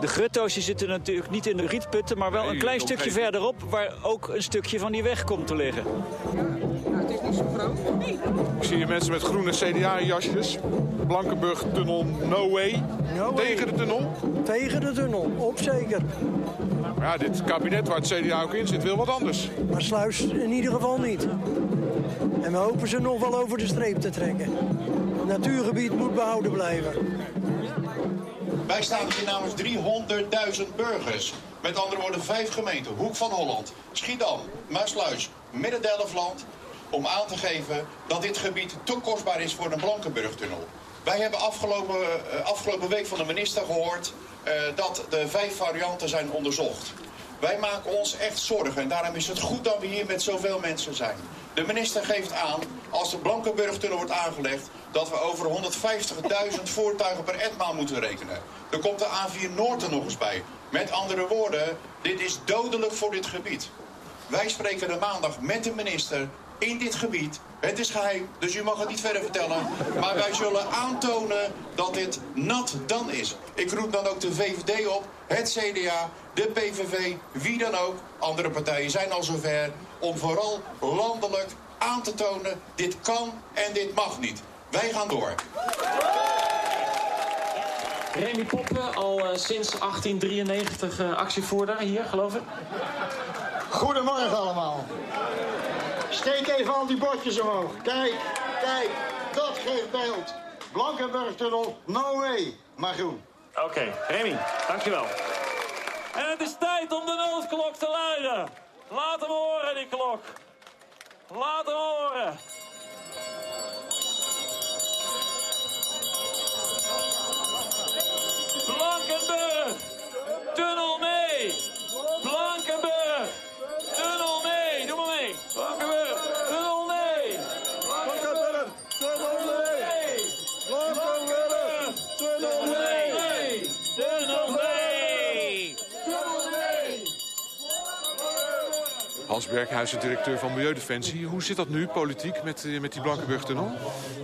De grutto's die zitten natuurlijk niet in de rietputten, maar wel Nee, een klein stukje verderop... waar ook een stukje van die weg komt te liggen. Ik zie hier mensen met groene CDA-jasjes. Blankenburg-tunnel No Way. Tegen de tunnel? Tegen de tunnel, op zeker. Maar ja, dit kabinet waar het CDA ook in zit wil wat anders. Maar sluis in ieder geval niet. En we hopen ze nog wel over de streep te trekken. Het natuurgebied moet behouden blijven. Wij staan hier namens 300.000 burgers. Met andere woorden vijf gemeenten. Hoek van Holland, Schiedam, Maasluis, Midden-Delfland. Om aan te geven dat dit gebied te kostbaar is voor de Blankenburgtunnel. Wij hebben afgelopen, eh, afgelopen week van de minister gehoord eh, dat de vijf varianten zijn onderzocht. Wij maken ons echt zorgen en daarom is het goed dat we hier met zoveel mensen zijn. De minister geeft aan, als de Blankenburgtunnel wordt aangelegd... dat we over 150.000 voertuigen per etmaal moeten rekenen. Er komt de A4 Noord er nog eens bij. Met andere woorden, dit is dodelijk voor dit gebied. Wij spreken de maandag met de minister in dit gebied. Het is geheim, dus u mag het niet verder vertellen. Maar wij zullen aantonen dat dit nat dan is. Ik roep dan ook de VVD op, het CDA, de PVV, wie dan ook. Andere partijen zijn al zover om vooral landelijk aan te tonen... dit kan en dit mag niet. Wij gaan door. Remy Poppen, al eh, sinds 1893 eh, actievoerder hier, geloof ik. Goedemorgen allemaal. Steek even al die bordjes omhoog. Kijk, kijk, dat geeft beeld. Blankenburgtunnel, no way. Maar groen. Oké, Remy, dankjewel. En het is tijd om de noodklok te luiden. Laat hem horen, die klok. Laat hem horen. Blankenburg, Hans Berghuizen, directeur van Milieudefensie. Hoe zit dat nu, politiek, met, eh, met die Blankenburg-tunnel?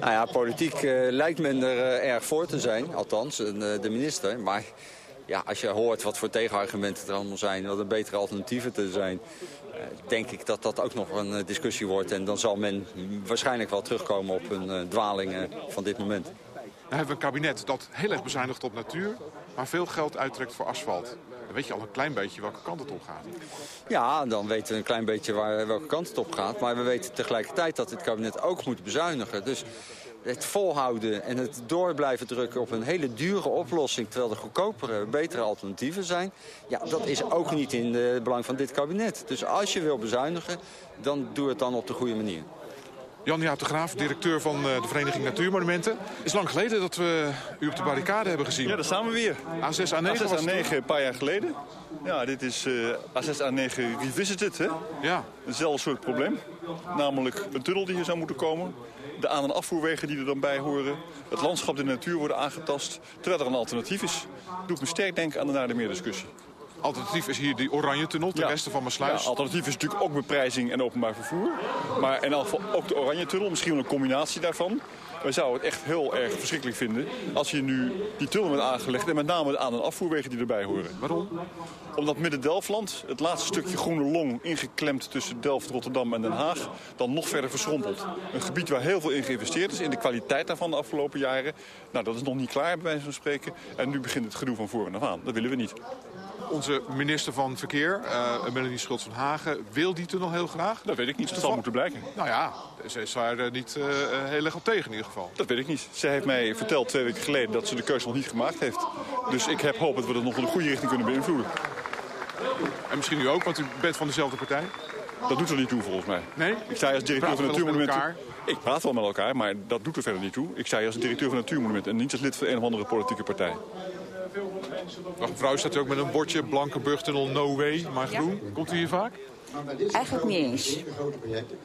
Nou ja, politiek eh, lijkt men er eh, erg voor te zijn, althans de minister. Maar ja, als je hoort wat voor tegenargumenten er allemaal zijn... wat er betere alternatieven te zijn... denk ik dat dat ook nog een discussie wordt. En dan zal men waarschijnlijk wel terugkomen op hun dwalingen van dit moment. Dan hebben we een kabinet dat heel erg bezuinigt op natuur... maar veel geld uittrekt voor asfalt. Dan weet je al een klein beetje welke kant het op gaat. Ja, dan weten we een klein beetje waar, welke kant het op gaat. Maar we weten tegelijkertijd dat dit kabinet ook moet bezuinigen. Dus het volhouden en het door blijven drukken op een hele dure oplossing... terwijl er goedkopere, betere alternatieven zijn... ja, dat is ook niet in het belang van dit kabinet. Dus als je wil bezuinigen, dan doe het dan op de goede manier. Jan Jaap de Graaf, directeur van eh, de Vereniging Natuurmonumenten. Het is lang geleden dat we u op de barricade hebben gezien. Ja, daar staan we weer. A6, A9 was A6, het A9 een paar jaar geleden. Ja, dit is eh, A6, A9 Revisited, hè? Ja. Hetzelfde soort probleem. Namelijk een tunnel die hier zou moeten komen. De aan- en afvoerwegen die er dan bij horen. Het landschap, de natuur worden aangetast. Terwijl er een alternatief is. Doet me sterk denken aan de Naardermeerdiscussie. Alternatief is hier die oranje tunnel, ten westen van Maasluis. Ja, alternatief is natuurlijk ook beprijzing en openbaar vervoer. Maar in elk geval ook de oranje tunnel, misschien wel een combinatie daarvan. Wij zouden het echt heel erg verschrikkelijk vinden als je nu die tunnel werd aangelegd... en met name de aan- en afvoerwegen die erbij horen. Waarom? Omdat Midden-Delfland, het laatste stukje groene long... ingeklemd tussen Delft, Rotterdam en Den Haag, dan nog verder verschrompelt. Een gebied waar heel veel in geïnvesteerd is, in de kwaliteit daarvan de afgelopen jaren. Nou, dat is nog niet klaar, bij wijze van spreken. En nu begint het gedoe van voor en af aan. Dat willen we niet. Onze minister van Verkeer, uh, Melanie Schultz van Hagen, wil die tunnel heel graag. Dat weet ik niet, dat zal moeten blijken. Nou ja, ze is daar uh, niet uh, heel erg op tegen in ieder geval. Dat weet ik niet. Zij heeft mij verteld twee weken geleden dat ze de keuze nog niet gemaakt heeft. Dus ik heb hoop dat we dat nog in de goede richting kunnen beïnvloeden. En misschien u ook, want u bent van dezelfde partij? Dat doet er niet toe volgens mij. Nee? Ik sta als directeur van Natuurmonumenten. Ik praat wel met elkaar, maar dat doet er verder niet toe. Ik sta hier als directeur van Natuurmonumenten en niet als lid van een of andere politieke partij. Mevrouw staat u ook met een bordje Blankenburgtunnel No Way, maar groen. Komt u hier vaak? Eigenlijk niet eens.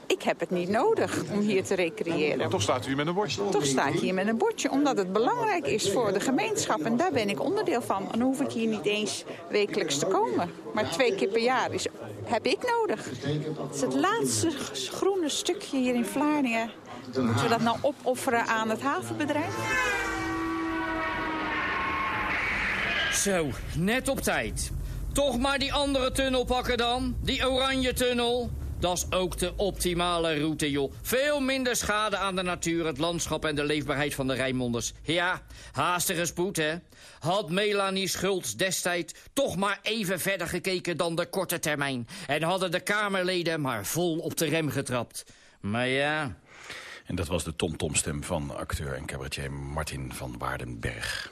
Ik heb het niet nodig om hier te recreëren. Toch staat u hier met een bordje. Toch sta ik hier met een bordje, omdat het belangrijk is voor de gemeenschap. En daar ben ik onderdeel van. En dan hoef ik hier niet eens wekelijks te komen. Maar twee keer per jaar is, heb ik nodig. Het is het laatste groene stukje hier in Vlaardingen. Moeten we dat nou opofferen aan het havenbedrijf? Zo, net op tijd. Toch maar die andere tunnel pakken dan. Die oranje tunnel. Dat is ook de optimale route, joh. Veel minder schade aan de natuur, het landschap en de leefbaarheid van de Rijnmonders. Ja, haastige spoed, hè. Had Melanie Schultz destijds toch maar even verder gekeken dan de korte termijn. En hadden de Kamerleden maar vol op de rem getrapt. Maar ja... En dat was de tom-tom-stem van acteur en cabaretier Martin van Waardenberg.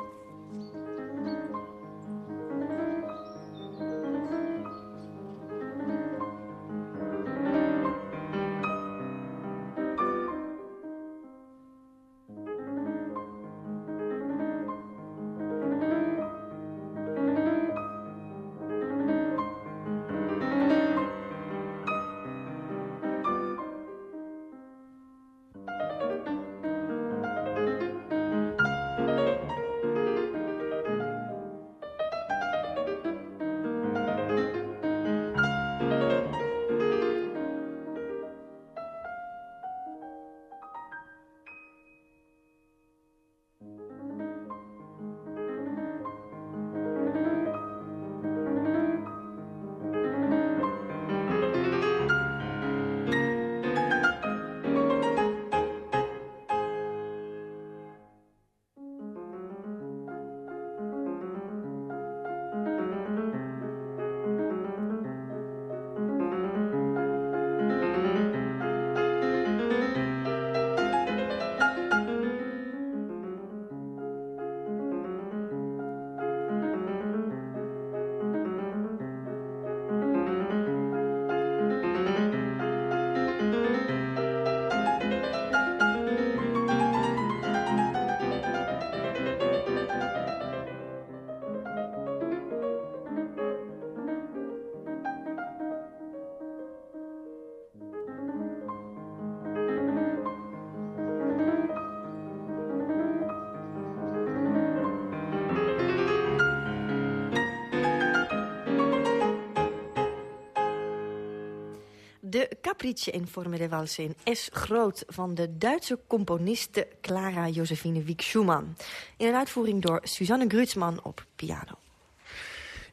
De Capricci in Forme de Walse in S groot van de Duitse componiste Clara Josephine Wieck-Schumann. In een uitvoering door Suzanne Grutsman op piano.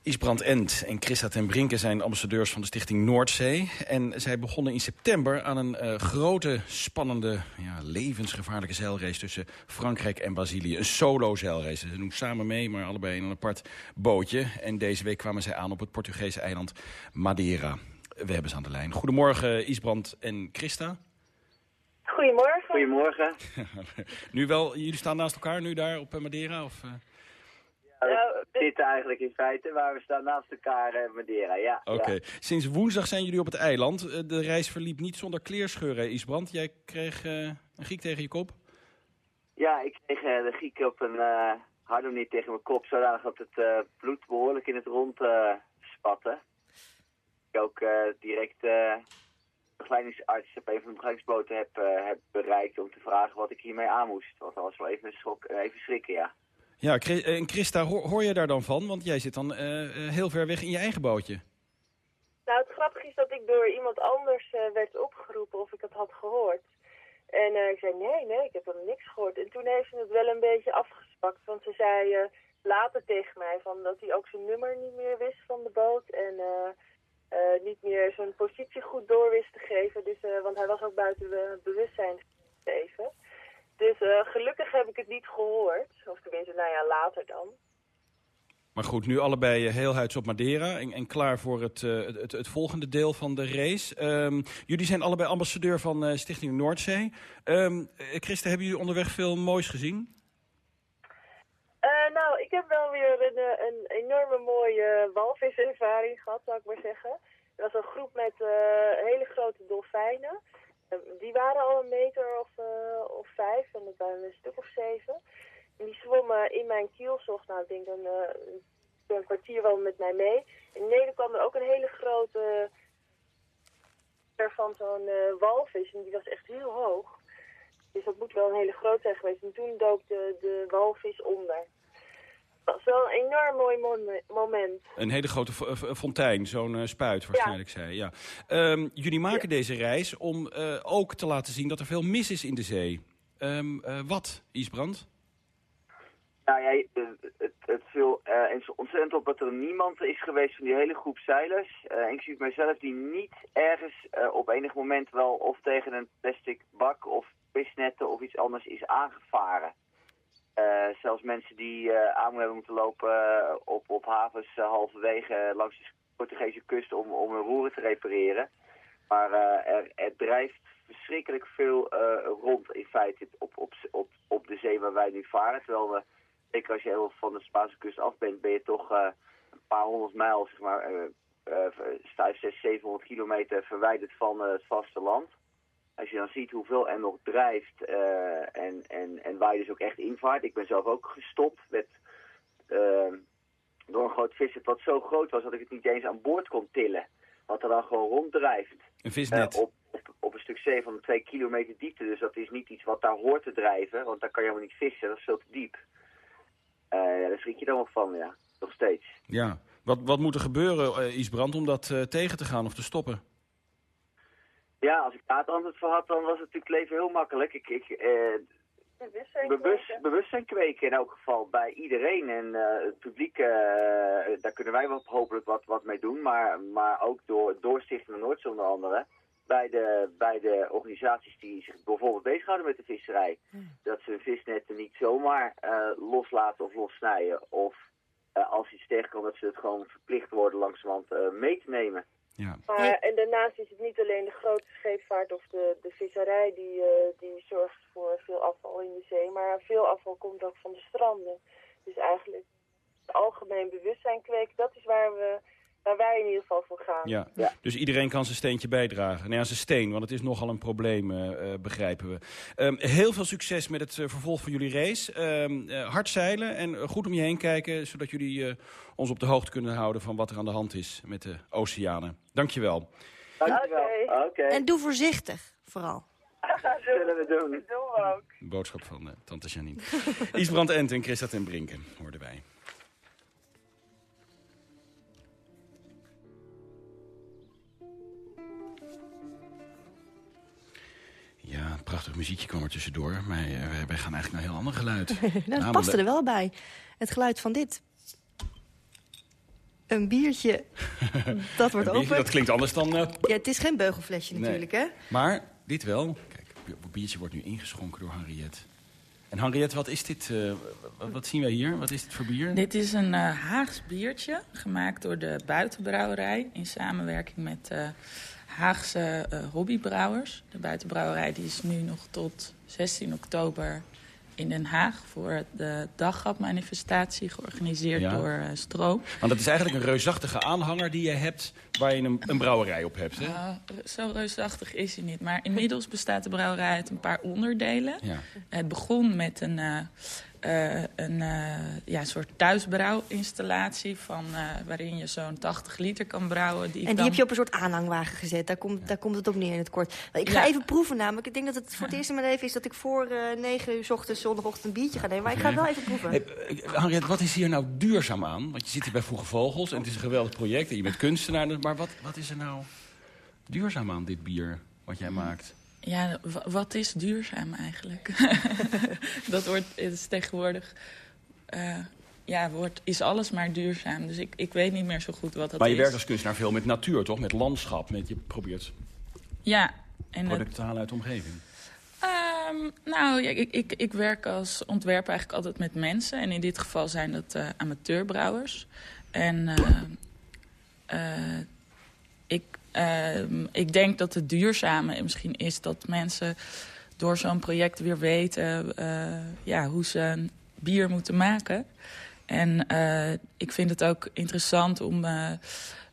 Isbrand End en Christa ten Brinke zijn ambassadeurs van de stichting Noordzee. En zij begonnen in september aan een eh, grote, spannende, ja, levensgevaarlijke zeilrace tussen Frankrijk en Brazilië. Een solo zeilrace. Ze doen samen mee, maar allebei in een apart bootje. En deze week kwamen zij aan op het Portugese eiland Madeira. We hebben ze aan de lijn. Goedemorgen Isbrand en Christa. Goedemorgen. Goedemorgen. nu wel, jullie staan naast elkaar nu daar op eh, Madeira? Of, uh... Ja, we zitten eigenlijk in feite, maar we staan naast elkaar in Madeira, ja. Oké. Ja. Sinds woensdag zijn jullie op het eiland. De reis verliep niet zonder kleerscheuren, Isbrand. Jij kreeg uh, een giek tegen je kop? Ja, ik kreeg uh, de giek op een uh, harde manier tegen mijn kop, zodanig dat het bloed behoorlijk in het rond spatte. Ik ook direct de begeleidingsarts op een van de begeleidingsboten heb, heb bereikt om te vragen wat ik hiermee aan moest. Want dat was wel even, een schok, even schrikken, ja. Ja, en Christa, hoor, hoor je daar dan van? Want jij zit dan uh, heel ver weg in je eigen bootje. Nou, het grappige is dat ik door iemand anders uh, werd opgeroepen of ik het had gehoord. En uh, ik zei, nee, nee, ik heb helemaal niks gehoord. En toen heeft ze het wel een beetje afgespakt. Want ze zei later tegen mij van dat hij ook zijn nummer niet meer wist van de boot. En niet meer zijn positie goed door wist te geven. Dus, want hij was ook buiten bewustzijn even. Dus uh, gelukkig heb ik het niet gehoord. Of tenminste, nou ja, later dan. Maar goed, nu allebei heel huids op Madeira en, en klaar voor het, het, het, volgende deel van de race. Um, jullie zijn allebei ambassadeur van Stichting Noordzee. Um, Christa, hebben jullie onderweg veel moois gezien? Ik heb wel weer een, een enorme mooie walviservaring gehad, zou ik maar zeggen. Er was een groep met eh, hele grote dolfijnen. Eh, die waren al een meter of, eh, of vijf en dat waren een stuk of zeven. En die zwommen in mijn kielzocht, nou ik denk een, eh, een kwartier wel met mij mee. En beneden kwam er ook een hele grote van zo'n eh, walvis en die was echt heel hoog. Dus dat moet wel een hele groot zijn geweest. En toen dook de, de walvis onder. Dat was wel een enorm mooi mo- moment. Een hele grote eh, fontein, zo'n eh, spuit waarschijnlijk, zei je. Ja. Ehm, jullie maken deze reis om eh, ook te laten zien dat er veel mis is in de zee. Ehm, eh, wat, Isbrand? Nou ja, het, het, viel ontzettend op dat er niemand is geweest van die hele groep zeilers, eh, inclusief mijzelf, die niet ergens eh, op enig moment wel of tegen een plastic bak of visnetten of iets anders is aangevaren. Eh, zelfs mensen die eh, aan hebben moeten lopen eh, op, op havens halverwege langs de Portugese kust om, om hun roeren te repareren. Maar er, er drijft verschrikkelijk veel rond in feite op, op, op, op de zee waar wij nu varen. Terwijl we, zeker als je heel van de Spaanse kust af bent, ben je toch een paar honderd mijl, zeg maar, eh, vijf, zes, 700 kilometer verwijderd van het vasteland. Als je dan ziet hoeveel er nog drijft eh, en, en, en waar je dus ook echt invaart. Ik ben zelf ook gestopt met, eh, door een groot visset wat zo groot was dat ik het niet eens aan boord kon tillen. Wat er dan gewoon ronddrijft. Een visnet. Eh, op, op, op een stuk zee van twee kilometer diepte. Dus dat is niet iets wat daar hoort te drijven. Want daar kan je helemaal niet vissen. Dat is veel te diep. Eh, ja, daar schrik je dan wel van, ja. Nog steeds. Ja. Wat, wat moet er gebeuren, eh, Isbrand, om dat tegen te gaan of te stoppen? Ja, als ik daar het antwoord voor had, dan was het natuurlijk leven heel makkelijk. Ik, ik, eh, bewust, bewustzijn kweken in elk geval bij iedereen. En eh, het publiek, eh, daar kunnen wij wel hopelijk wat, wat mee doen. Maar, maar ook door, door Stichting Noord onder andere. Bij de, bij de organisaties die zich bijvoorbeeld bezighouden met de visserij. Dat ze hun visnetten niet zomaar eh, loslaten of lossnijden. Of als iets tegenkomt, dat ze het gewoon verplicht worden langzamerhand eh mee te nemen. Maar, en daarnaast is het niet alleen de grote scheepvaart of de, de visserij die, eh, die zorgt voor veel afval in de zee. Maar veel afval komt ook van de stranden. Dus eigenlijk het algemeen bewustzijn kweken, dat is waar, we, waar wij in ieder geval voor gaan. Ja. Dus iedereen kan zijn steentje bijdragen. Nou ja, zijn steen, want het is nogal een probleem, eh, eh, begrijpen we. Ehm, heel veel succes met het eh, vervolg van jullie race. Ehm, eh, hard zeilen en goed om je heen kijken... zodat jullie eh, ons op de hoogte kunnen houden van wat er aan de hand is met de oceanen. Dankjewel. Dankjewel. Oké. En doe voorzichtig, vooral. zullen we doen. doen we ook. Boodschap van tante Janine. Isbrand Ent en Christa ten Brinken hoorden wij. Prachtig muziekje kwam er tussendoor. Maar eh, wij, wij gaan eigenlijk naar een heel ander geluid. nou, dat Namelijk- paste er wel bij. Het geluid van dit. Een biertje. Dat wordt open. Dat klinkt anders dan... eh, Ja, het is geen beugelflesje Nee. natuurlijk, hè? Maar dit wel. Kijk, het biertje wordt nu ingeschonken door Henriette. En Henriette, wat is dit? eh, wat, zien wij hier? Wat is dit voor bier? Dit is een eh, Haags biertje, gemaakt door de Buitenbrouwerij... in samenwerking met eh, Haagse hobbybrouwers. De Buitenbrouwerij die is nu nog tot 16 oktober in Den Haag... voor de daggrapmanifestatie, georganiseerd Ja. door eh, Stroom. Want dat is eigenlijk een reusachtige aanhanger die je hebt... waar je een, een brouwerij op hebt, hè? Nou, zo reusachtig is hij niet. Maar inmiddels bestaat de brouwerij uit een paar onderdelen. Ja. Het begon met een, eh, een eh, ja, soort thuisbrouwinstallatie... Van, eh, waarin je zo'n 80 liter kan brouwen. Die En die dan- heb je op een soort aanhangwagen gezet. Daar komt, daar komt het op neer in het kort. Ik ga Ja. even proeven namelijk. Ik denk dat het voor het eerst in mijn leven is dat ik voor eh 9 uur 's ochtends zondagochtend een biertje ga nemen. Maar ik ga het wel even proeven. Hey, Henriette, wat is hier nou duurzaam aan? Want je zit hier bij Vroege Vogels en het is een geweldig project... en je bent kunstenaar. Maar wat, wat is er nou duurzaam aan, dit bier, wat jij maakt? Ja, wa- wat is duurzaam eigenlijk? dat wordt is tegenwoordig... eh, ja, wordt, is alles maar duurzaam. Dus ik, ik weet niet meer zo goed wat dat maar je is. werkt als kunstenaar veel met natuur, toch? Met landschap. Met, je probeert Ja, en producten te halen uit de omgeving. Ehm, nou, ja, ik, ik, ik werk als ontwerper eigenlijk altijd met mensen. En in dit geval zijn dat eh, amateurbrouwers. En eh, ik, ehm, ik denk dat het duurzame misschien is dat mensen door zo'n project weer weten... eh, ja, hoe ze een bier moeten maken. En uh, ik vind het ook interessant om uh,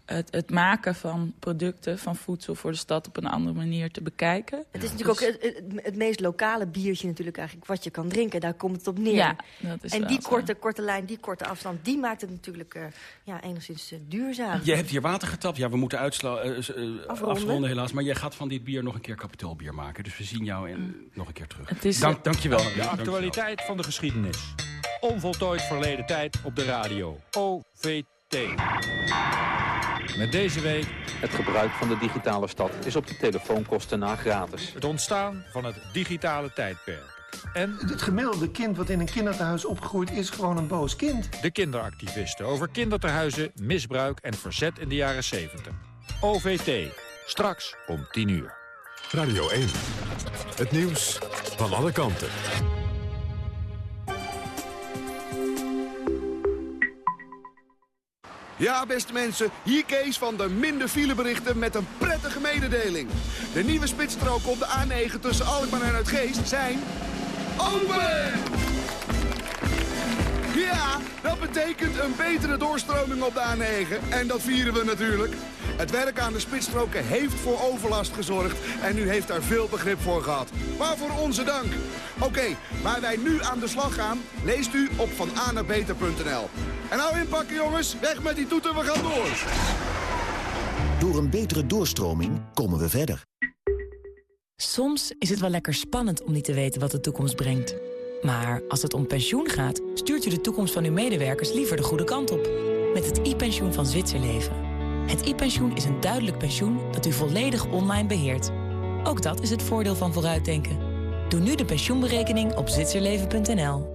het, het, maken van producten, van voedsel voor de stad op een andere manier te bekijken. Het is natuurlijk ook het, het, meest lokale biertje natuurlijk eigenlijk wat je kan drinken. Daar komt het op neer. Ja, dat is en die korte, korte lijn, die korte afstand, die maakt het natuurlijk uh, ja, enigszins duurzaam. Je hebt hier water getapt. Ja, we moeten afronden. afronden. helaas. Maar jij gaat van dit bier nog een keer kapitoolbier maken. Dus we zien jou in, mm. nog een keer terug. Het is, Dank, dankjewel. De actualiteit van de geschiedenis. Onvoltooid verleden tijd op de radio. OVT. Met deze week... Het gebruik van de digitale stad is op de telefoonkosten na gratis. Het ontstaan van het digitale tijdperk. En het gemiddelde kind wat in een kinderthuis opgegroeid is gewoon een boos kind. De kinderactivisten over kinderthuizen, misbruik en verzet in de jaren 70. OVT. Straks om 10 uur. Radio 1. Het nieuws van alle kanten. Ja, beste mensen, hier Kees van de minder fileberichten met een prettige mededeling. De nieuwe spitsstroken op de A9 tussen Alkmaar en Uitgeest zijn... open! Ja, dat betekent een betere doorstroming op de A9. En dat vieren we natuurlijk. Het werk aan de spitsstroken heeft voor overlast gezorgd en u heeft daar veel begrip voor gehad. Waarvoor onze dank. Oké, waar wij nu aan de slag gaan, leest u op vananabeter.nl. En nou inpakken jongens, weg met die toeter, we gaan door. Door een betere doorstroming komen we verder. Soms is het wel lekker spannend om niet te weten wat de toekomst brengt. Maar als het om pensioen gaat, stuurt u de toekomst van uw medewerkers liever de goede kant op. Met het e-pensioen van Zwitserleven. Het e-pensioen is een duidelijk pensioen dat u volledig online beheert. Ook dat is het voordeel van vooruitdenken. Doe nu de pensioenberekening op zwitserleven.nl.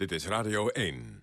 Dit is Radio 1.